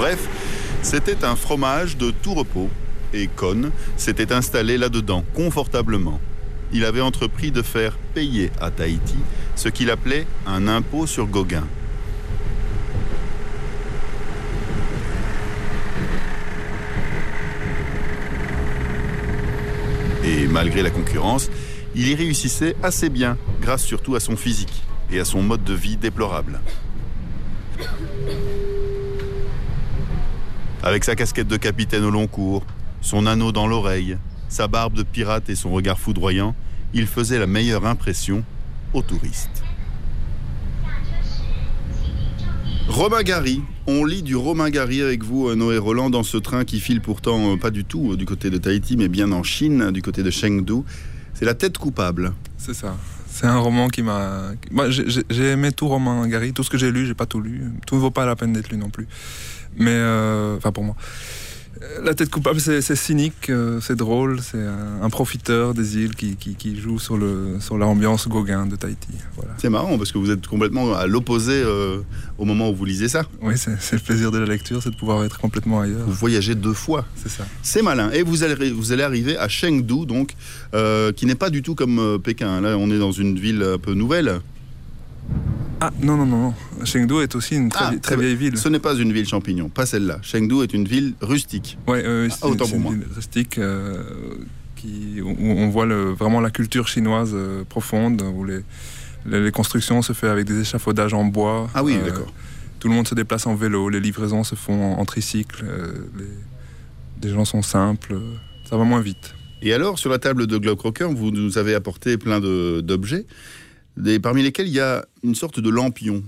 Bref, c'était un fromage de tout repos et Cohn s'était installé là-dedans confortablement. Il avait entrepris de faire payer à Tahiti ce qu'il appelait un impôt sur Gauguin. Et malgré la concurrence, il y réussissait assez bien, grâce surtout à son physique et à son mode de vie déplorable. Avec sa casquette de capitaine au long cours, son anneau dans l'oreille, sa barbe de pirate et son regard foudroyant, il faisait la meilleure impression aux touristes. Romain Gary, on lit du Romain Gary avec vous, euh, Noé Roland, dans ce train qui file pourtant euh, pas du tout euh, du côté de Tahiti, mais bien en Chine, du côté de Chengdu. C'est la tête coupable. C'est ça. C'est un roman qui m'a. Moi, j'ai- aimé tout Romain Gary, tout ce que j'ai lu, j'ai pas tout lu. Tout ne vaut pas la peine d'être lu non plus. Mais, euh, enfin pour moi. Euh, La tête coupable, c'est cynique, euh, c'est drôle, c'est un, profiteur des îles qui, qui, qui joue sur le sur l'ambiance Gauguin de Tahiti. Voilà. C'est marrant parce que vous êtes complètement à l'opposé euh, au moment où vous lisez ça. Oui, c'est le plaisir de la lecture, c'est de pouvoir être complètement ailleurs. Vous voyagez deux fois. C'est ça. C'est malin. Et vous allez, vous allez arriver à Chengdu, donc, euh, qui n'est pas du tout comme Pékin. Là, on est dans une ville un peu nouvelle. Ah non, non, non, non. Chengdu est aussi une très, Ah, très très vieille ville. Ce n'est pas une ville champignon, pas celle-là. Chengdu est une ville rustique. Euh, c'est Ah, autant c'est pour une moi. ville rustique euh, qui, où on voit le- vraiment la culture chinoise euh, profonde, où les, les, les constructions se font avec des échafaudages en bois. Ah oui, Euh, d'accord. Tout le monde se déplace en vélo, les livraisons se font en, en tricycle, euh, les, les gens sont simples, euh, ça va moins vite. Et alors, sur la table de Globe Crocker, vous nous avez apporté plein d'objets, des- parmi lesquels il y a une sorte de lampion.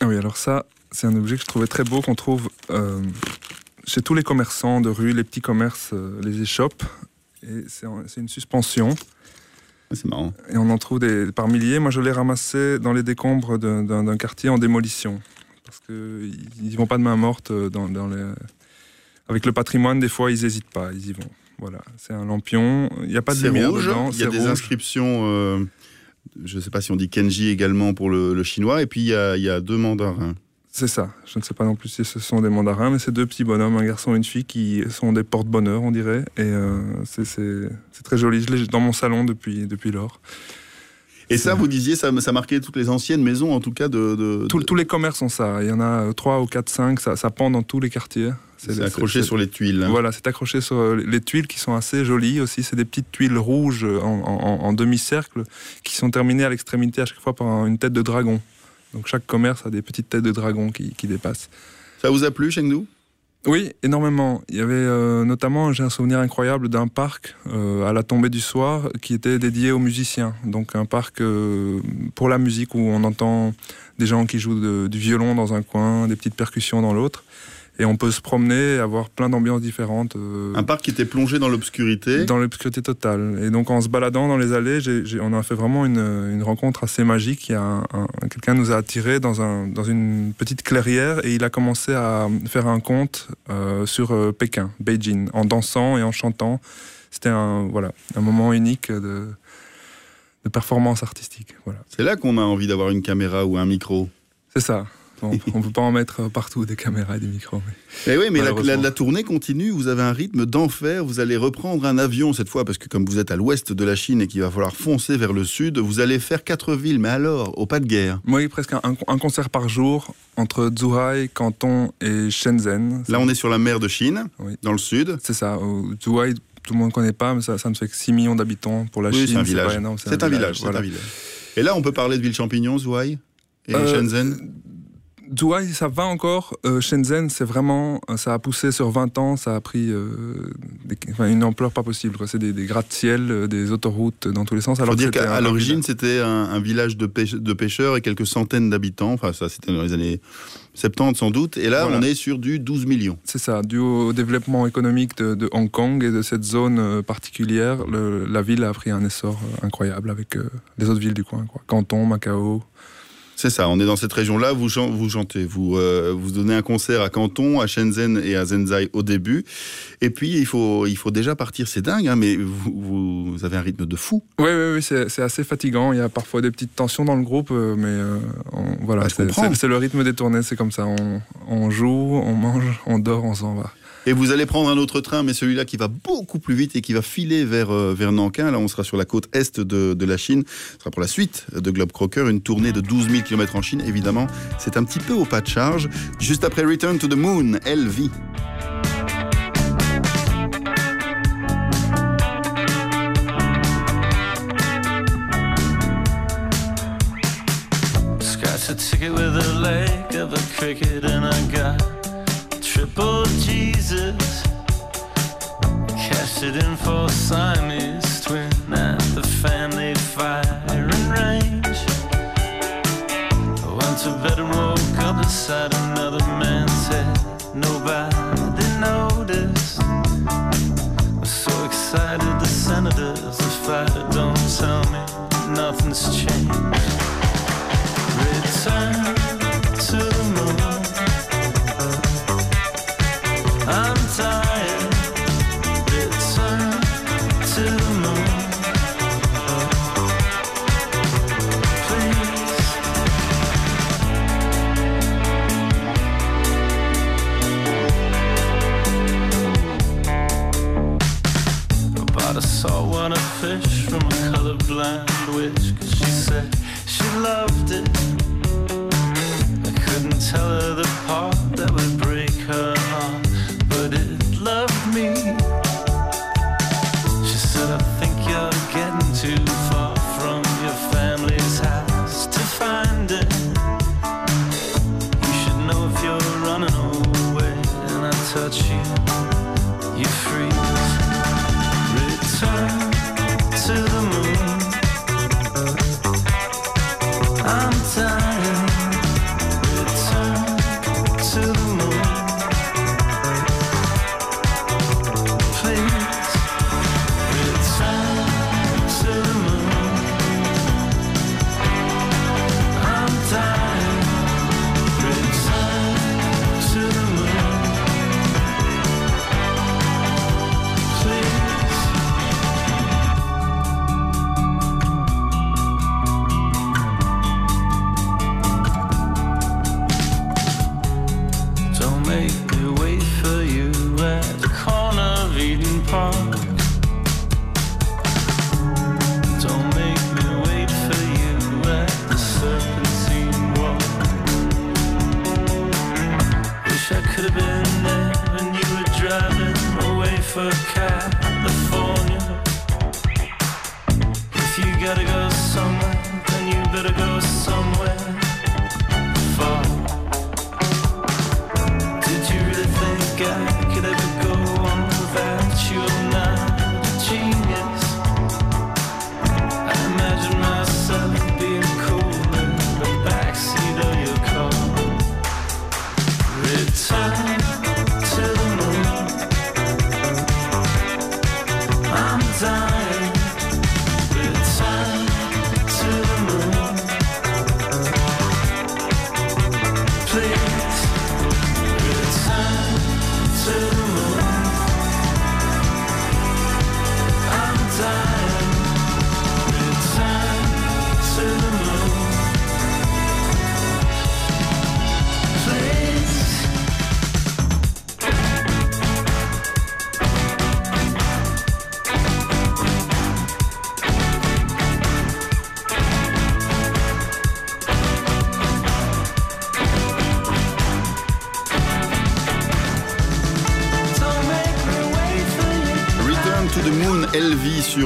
Ah oui, alors ça, c'est un objet que je trouvais très beau, qu'on trouve euh, chez tous les commerçants de rue, les petits commerces, euh, les échoppes. Et c'est une suspension. Ah, C'est marrant. Et on en trouve des, par milliers. Moi, je l'ai ramassé dans les décombres d'un- d'un d'un quartier en démolition. Parce qu'ils n'y vont pas de main morte euh, dans, dans les... Avec le patrimoine, des fois, ils n'hésitent pas, ils y vont. Voilà, c'est un lampion. Il n'y a pas de C'est lumière rouge, dedans. il y a des rouge. inscriptions, euh, je ne sais pas si on dit Kenji également pour le, chinois, et puis il y a, deux mandarins. C'est ça. Je ne sais pas non plus si ce sont des mandarins, mais c'est deux petits bonhommes, un garçon et une fille, qui sont des porte-bonheur, on dirait. Et euh, c'est très joli. Je l'ai dans mon salon depuis, depuis lors. Et ça, vous disiez, ça, ça marquait toutes les anciennes maisons, en tout cas, de... de- Tous- les commerces ont ça. Il y en a euh, trois ou quatre, cinq. Ça, ça pend dans tous les quartiers. C'est accroché sur les tuiles. hein. Voilà, c'est accroché sur euh, les tuiles qui sont assez jolies aussi. C'est des petites tuiles rouges en, en- en demi-cercle qui sont terminées à l'extrémité à chaque fois par un- une tête de dragon. Donc chaque commerce a des petites têtes de dragon qui, qui dépassent. Ça vous a plu, Chengdu? Oui, énormément. Il y avait euh, notamment, j'ai un souvenir incroyable d'un parc euh, à la tombée du soir qui était dédié aux musiciens. Donc un parc euh, pour la musique où on entend des gens qui jouent du violon dans un coin, des petites percussions dans l'autre. Et on peut se promener et avoir plein d'ambiances différentes. euh, Un parc qui était plongé dans l'obscurité. dans l'obscurité totale. Et donc en se baladant dans les allées, on a fait vraiment une, une rencontre assez magique. Il y a un- un- Quelqu'un nous a attirés dans, un, dans une petite clairière et il a commencé à faire un conte euh, sur euh, Pékin, Beijing, en dansant et en chantant. C'était un, voilà, un moment unique de, de performance artistique. Voilà. C'est là qu'on a envie d'avoir une caméra ou un micro. C'est ça. On ne peut pas en mettre partout des caméras et des micros. mais- Eh oui, mais la, Malheureusement. la- la tournée continue, vous avez un rythme d'enfer, vous allez reprendre un avion cette fois, parce que comme vous êtes à l'ouest de la Chine et qu'il va falloir foncer vers le sud, vous allez faire quatre villes, mais alors, au pas de guerre. Oui, presque un, un concert par jour entre Zhuhai, Canton et Shenzhen. Là, on est sur la mer de Chine, Oui. dans le sud. C'est ça. Zhuhai, tout le monde ne connaît pas, mais ça, ça ne fait que 6 millions d'habitants pour la Oui, Chine. c'est un village. C'est un village, c'est voilà. un village. Et là, on peut parler de ville champignon, Zhuhai et Euh, Shenzhen? Zhuhai, ça va encore? Euh, Shenzhen, c'est vraiment. euh, Ça a poussé sur 20 ans, ça a pris euh, des- enfin, une ampleur pas possible. C'est des, des gratte-ciel, des autoroutes dans tous les sens. Faut Alors que dire qu'à l'origine, c'était un, un village de, pêche- de pêcheurs et quelques centaines d'habitants. Enfin, ça, c'était dans les années 70 sans doute. Et là, Voilà. on est sur du 12 millions. C'est ça, dû au développement économique de, de Hong Kong et de cette zone particulière, le- la ville a pris un essor incroyable avec euh, les autres villes du coin. Quoi. Canton, Macao. C'est ça, on est dans cette région-là, vous, vous chantez, vous, euh, vous donnez un concert à Canton, à Shenzhen et à Zenzai au début. Et puis, il faut, il faut déjà partir, c'est dingue, hein, mais vous, vous avez un rythme de fou. Oui, oui, oui, c'est assez fatigant. Il y a parfois des petites tensions dans le groupe, euh, mais euh, on- voilà, Ah, c'est- le rythme des tournées, c'est comme ça. On, on joue, on mange, on dort, on s'en va. Et vous allez prendre un autre train, mais celui-là qui va beaucoup plus vite et qui va filer vers, euh, vers Nankin. Là, on sera sur la côte est de, de la Chine. Ce sera pour la suite de Globe Crocker, une tournée de 12 000 km en Chine. Évidemment, c'est un petit peu au pas de charge. Juste après Return to the Moon, elle vit. A a cricket and triple Jesus. Cash it in for Siamese twin at the family firing range. I went to bed and woke up beside him.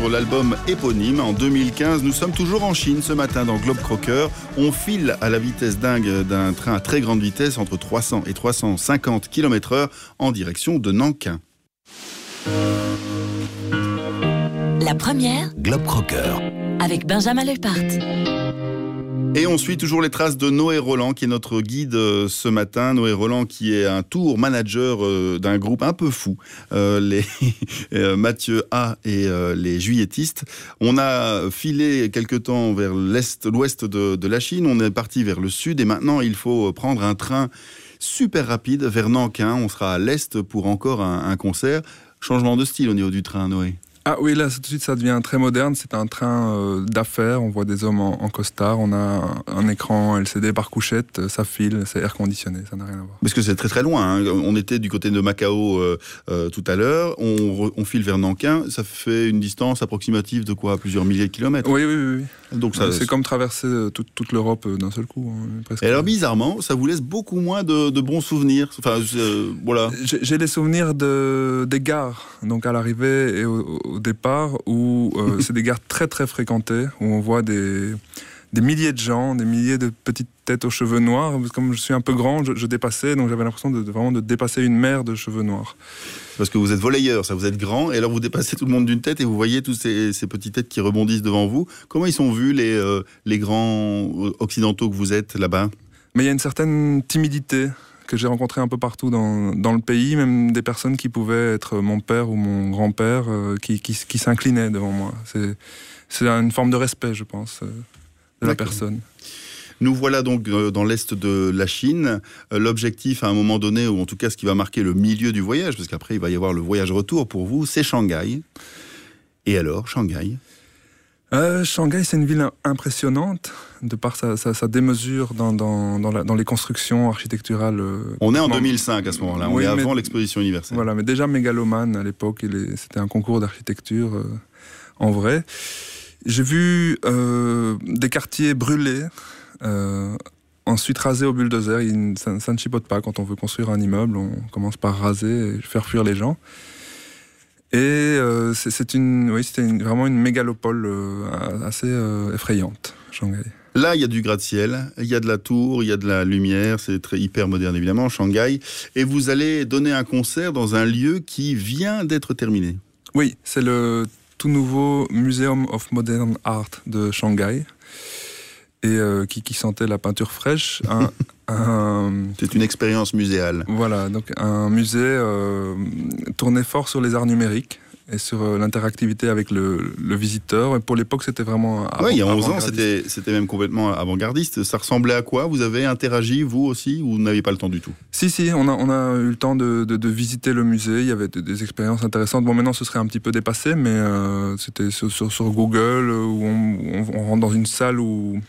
L'album éponyme en 2015. Nous sommes toujours en Chine ce matin dans Globe Crocker. On file à la vitesse dingue d'un train à très grande vitesse entre 300 et 350 km/h en direction de Nankin. La première Globe Crocker. avec Benjamin Lepart. Et on suit toujours les traces de Noé Roland, qui est notre guide euh, ce matin. Noé Roland, qui est un tour manager euh, d'un groupe un peu fou, euh, les Mathieu A et les Juilletistes. On a filé quelque temps vers l'est, l'ouest de, la Chine. On est parti vers le sud et maintenant il faut prendre un train super rapide vers Nankin. On sera à l'est pour encore un concert. Changement de style au niveau du train, Noé. Ah oui, là tout de suite ça devient très moderne. C'est un train euh, d'affaires. On voit des hommes en, en costard. On a un, un écran LCD par couchette. euh, Ça file, c'est air conditionné. Ça n'a rien à voir. Parce que c'est très très loin. hein. On était du côté de Macao euh, euh, tout à l'heure. On, file vers Nankin. Ça fait une distance approximative de quoi? Plusieurs milliers de kilomètres. Oui, oui, oui. oui. Donc ça, c'est comme traverser toute, toute l'Europe d'un seul coup. hein. Et alors bizarrement, ça vous laisse beaucoup moins de, de bons souvenirs. Enfin, voilà. J'ai j'ai des souvenirs de, des gares, donc à l'arrivée et au, au départ, où euh, c'est des gares très très fréquentées, où on voit des, des milliers de gens, des milliers de petites têtes aux cheveux noirs. Comme je suis un peu grand, je, je dépassais, donc j'avais l'impression de, de- vraiment de dépasser une mer de cheveux noirs. Parce que vous êtes volleyeur, ça vous êtes grand, et alors vous dépassez tout le monde d'une tête et vous voyez tous ces, ces petites têtes qui rebondissent devant vous. Comment ils sont vus les, euh, les grands occidentaux que vous êtes là-bas? Mais il y a une certaine timidité que j'ai rencontrée un peu partout dans, dans, le pays, même des personnes qui pouvaient être mon père ou mon grand-père euh, qui, qui, qui s'inclinaient devant moi. C'est une forme de respect, je pense, euh, de la personne. Nous voilà donc euh, dans l'est de la Chine. L'objectif à un moment donné, ou en tout cas ce qui va marquer le milieu du voyage, parce qu'après il va y avoir le voyage retour pour vous, c'est Shanghai. Et alors, Shanghai? Euh, Shanghai, c'est une ville impressionnante de par sa, démesure dans, dans, les constructions architecturales. On est en 2005 à ce moment-là, on est avant l'exposition universelle. Voilà, mais déjà mégalomane à l'époque, c'était un concours d'architecture en vrai. J'ai vu des quartiers brûlés, euh, ensuite, raser au bulldozer, ça, ne chipote pas. Quand on veut construire un immeuble, on commence par raser et faire fuir les gens. Et euh, c'est une, oui, c'était vraiment une mégalopole euh, assez effrayante, Shanghai. Là, il y a du gratte-ciel, il y a de la tour, il y a de la lumière, c'est très hyper moderne évidemment, Shanghai. Et vous allez donner un concert dans un lieu qui vient d'être terminé. Oui, c'est le tout nouveau Museum of Modern Art de Shanghai et euh, qui, qui, sentait la peinture fraîche. C'est une expérience muséale. Voilà, donc un musée euh, tourné fort sur les arts numériques et sur euh, l'interactivité avec le, le, visiteur. Et pour l'époque, c'était vraiment. Oui, il y a 11 ans, c'était même complètement avant-gardiste. Ça ressemblait à quoi? Vous avez interagi, vous aussi, ou vous n'aviez pas le temps du tout? Si, si, on a, on a eu le temps de, de, visiter le musée. Il y avait des expériences intéressantes. Bon, maintenant, ce serait un petit peu dépassé, mais c'était sur, sur, Google, où on, on, rentre dans une salle où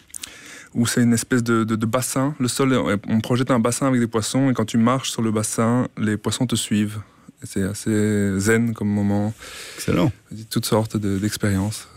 où c'est une espèce de, bassin. Le sol, on projette un bassin avec des poissons et quand tu marches sur le bassin, les poissons te suivent. C'est assez zen comme moment. Excellent. Toutes sortes d'expériences.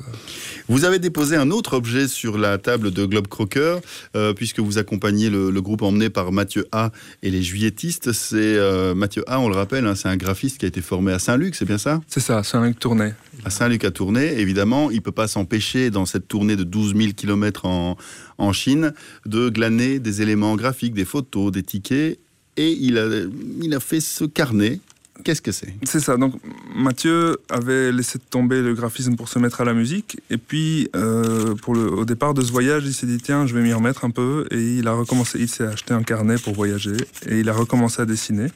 vous avez déposé un autre objet sur la table de Globe Crocker, euh, puisque vous accompagnez le, groupe emmené par Mathieu A et les juilletistes. C'est euh, Mathieu A, on le rappelle, hein, c'est un graphiste qui a été formé à Saint-Luc, c'est bien ça? C'est ça, Saint-Luc Tournai. À Saint-Luc à Tournai, évidemment, il ne peut pas s'empêcher dans cette tournée de 12 000 km en, en Chine de glaner des éléments graphiques, des photos, des tickets. Et il a, il a fait ce carnet Qu'est-ce que c'est? C'est ça. Donc Mathieu avait laissé tomber le graphisme pour se mettre à la musique. Et puis, euh, pour le, au départ de ce voyage, il s'est dit tiens, je vais m'y remettre un peu. Et il a recommencé. Il s'est acheté un carnet pour voyager et il a recommencé à dessiner.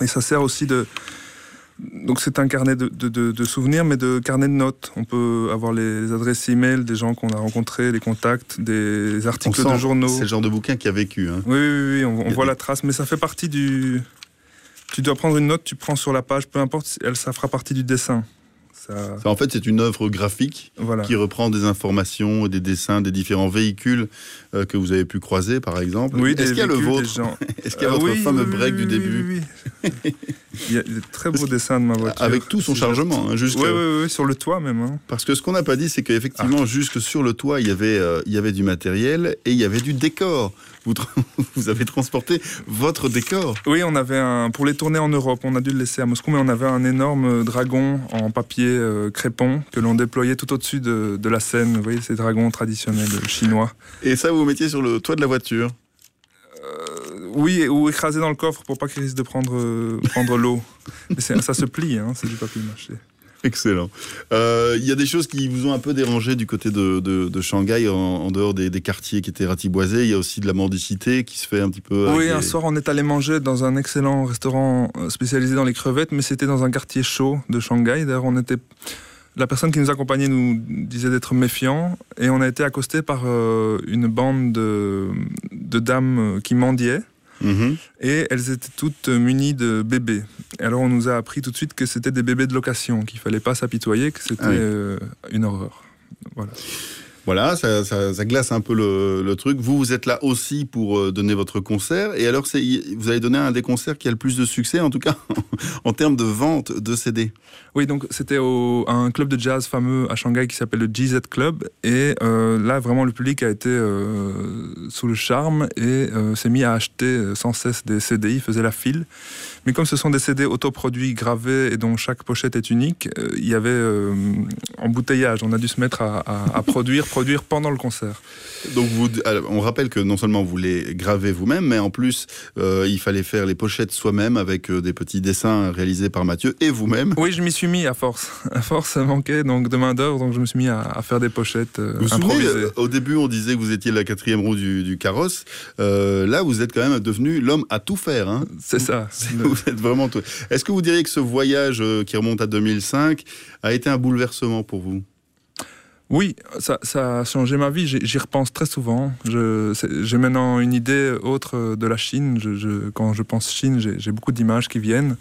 Et ça sert aussi de donc c'est un carnet de, de, souvenirs, mais de carnet de notes. On peut avoir les, adresses e-mail des gens qu'on a rencontrés, les contacts, des articles de journaux. C'est le genre de bouquin qui a vécu. Hein. Oui, oui, oui, on, voit la trace, mais ça fait partie du, tu dois prendre une note, tu prends sur la page, peu importe, elle, ça fera partie du dessin. Ça... en fait, c'est une œuvre graphique qui reprend des informations, des dessins des différents véhicules euh, que vous avez pu croiser, par exemple. Oui, Est-ce qu'il y a le vôtre Est-ce qu'il y a votre fameux break du début Il y a des très beaux dessins de ma voiture. Avec tout son chargement. Hein, jusque... oui, oui, oui, sur le toit même. Hein. Parce que ce qu'on n'a pas dit, c'est qu'effectivement, ah. jusque sur le toit, il y, avait, euh, il y avait du matériel et il y avait du décor. Vous, vous, avez transporté votre décor. Oui, on avait un. Pour les tourner en Europe, on a dû le laisser à Moscou, mais on avait un énorme dragon en papier euh, crépon que l'on déployait tout au-dessus de, de, la scène. Vous voyez, ces dragons traditionnels chinois. Et ça, vous mettiez sur le toit de la voiture oui, ou écrasé dans le coffre pour pas qu'il risque de prendre, euh, prendre l'eau. Mais ça se plie, hein, c'est du papier mâché. Excellent. Euh, il y a des choses qui vous ont un peu dérangé du côté de, Shanghai, en, dehors des, quartiers qui étaient ratiboisés. Il y a aussi de la mendicité qui se fait un petit peu. Oui, un soir, on est allé manger dans un excellent restaurant euh, spécialisé dans les crevettes, mais c'était dans un quartier chaud de Shanghai. D'ailleurs, on était la personne qui nous accompagnait nous disait d'être méfiant et on a été accosté par une bande de, de dames qui mendiaient. Mhm. Et elles étaient toutes munies de bébés. alors on nous a appris tout de suite que c'était des bébés de location, qu'il fallait pas s'apitoyer, que c'était ah euh, une horreur. Voilà. Voilà, ça, glace un peu le, truc. Vous, vous êtes là aussi pour euh, donner votre concert. Et alors, vous avez donné un des concerts qui a le plus de succès, en tout cas, en termes de vente de CD. Oui, donc c'était un club de jazz fameux à Shanghai qui s'appelle le GZ Club. Et euh, là, vraiment, le public a été euh, sous le charme et s'est mis à acheter sans cesse des CD. Il faisait la file. Mais comme ce sont des CD autoproduits, gravés et dont chaque pochette est unique, il y avait embouteillage. On a dû se mettre à produire produire pendant le concert. Donc vous, on rappelle que non seulement vous les gravez vous-même, mais en plus euh, il fallait faire les pochettes soi-même avec euh, des petits dessins réalisés par Mathieu et vous-même. Oui, je m'y suis mis à force. À force, ça manquait donc de main d'œuvre, donc je me suis mis à, à faire des pochettes euh, Vous souvenez, au début on disait que vous étiez la quatrième roue du, du carrosse. Euh, là vous êtes quand même devenu l'homme à tout faire. Hein. C'est ça. Vous êtes vraiment tout. Est-ce que vous diriez que ce voyage qui remonte à 2005 a été un bouleversement pour vous? Oui, ça, ça a changé ma vie. J'y repense très souvent. J'ai maintenant une idée autre de la Chine. Je- je- quand je pense Chine, j'ai beaucoup d'images qui viennent.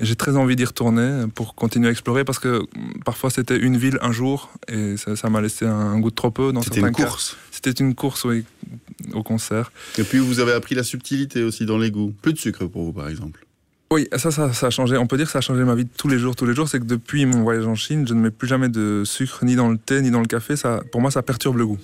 J'ai très envie d'y retourner pour continuer à explorer parce que mm, parfois c'était une ville un jour et ça m'a laissé un, un goût de trop peu dans C'était une course. C'était une course, oui, au concert. Et puis vous avez appris la subtilité aussi dans les goûts. Plus de sucre pour vous par exemple. Oui, ça, ça, a changé. On peut dire que ça a changé ma vie tous les jours. Tous les jours, c'est que depuis mon voyage en Chine, je ne mets plus jamais de sucre ni dans le thé ni dans le café. Pour moi, ça perturbe le goût.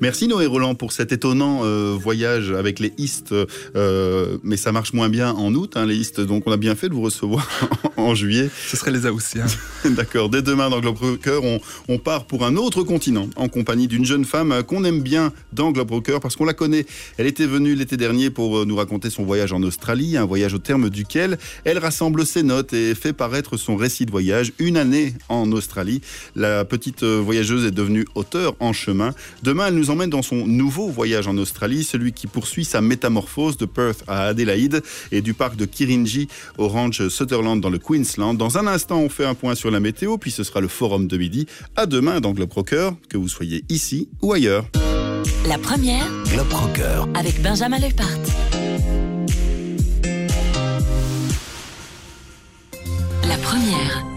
Merci Noé Roland pour cet étonnant euh, voyage avec les East, euh, mais ça marche moins bien en août, hein, les East, donc on a bien fait de vous recevoir en juillet. Ce serait les Aoussiens. D'accord, dès demain dans Globe Rocker, on, on part pour un autre continent en compagnie d'une jeune femme qu'on aime bien dans Globe Rocker parce qu'on la connaît. Elle était venue l'été dernier pour euh, nous raconter son voyage en Australie, un voyage au terme duquel elle rassemble ses notes et fait paraître son récit de voyage, une année en Australie. La petite voyageuse est devenue auteur en chemin. Demain, elle nous emmène dans son nouveau voyage en Australie, celui qui poursuit sa métamorphose de Perth à Adélaïde et du parc de Kirinji au ranch Sutherland dans le Queensland. Dans un instant, on fait un point sur la météo, puis ce sera le forum de midi. À demain dans Globe Rocker, que vous soyez ici ou ailleurs. La première Globe Rocker. avec Benjamin Lepart. La première.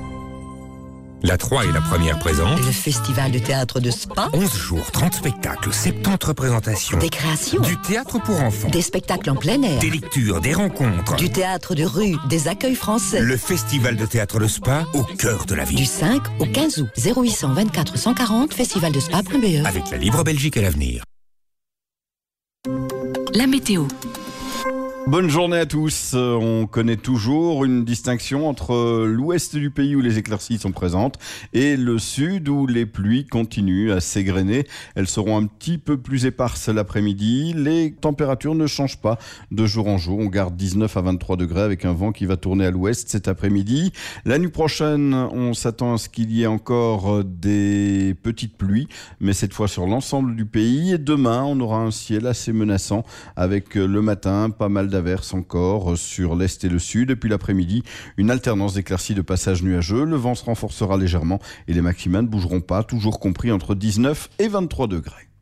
La 3 et la première présente. Le festival de théâtre de Spa. 11 jours, 30 spectacles, 70 représentations. Des créations. Du théâtre pour enfants. Des spectacles en plein air. Des lectures, des rencontres. Du théâtre de rue, des accueils français. Le festival de théâtre de Spa au cœur de la ville. Du 5 au 15 août. 0800 24 140 festivaldespa.be. Avec la Libre Belgique à l'avenir. La météo. Bonne journée à tous. Euh, On connaît toujours une distinction entre l'ouest du pays où les éclaircies sont présentes et le sud où les pluies continuent à s'égrener. Elles seront un petit peu plus éparses l'après-midi. Les températures ne changent pas de jour en jour. On garde 19 à 23 degrés avec un vent qui va tourner à l'ouest cet après-midi. La nuit prochaine, on s'attend à ce qu'il y ait encore des petites pluies, mais cette fois sur l'ensemble du pays. Et demain, on aura un ciel assez menaçant avec euh, le matin pas mal d'averses encore sur l'est et le sud. Et puis l'après-midi, une alternance d'éclaircies de passage nuageux. Le vent se renforcera légèrement et les maximales ne bougeront pas, toujours compris entre 19 et 23 degrés.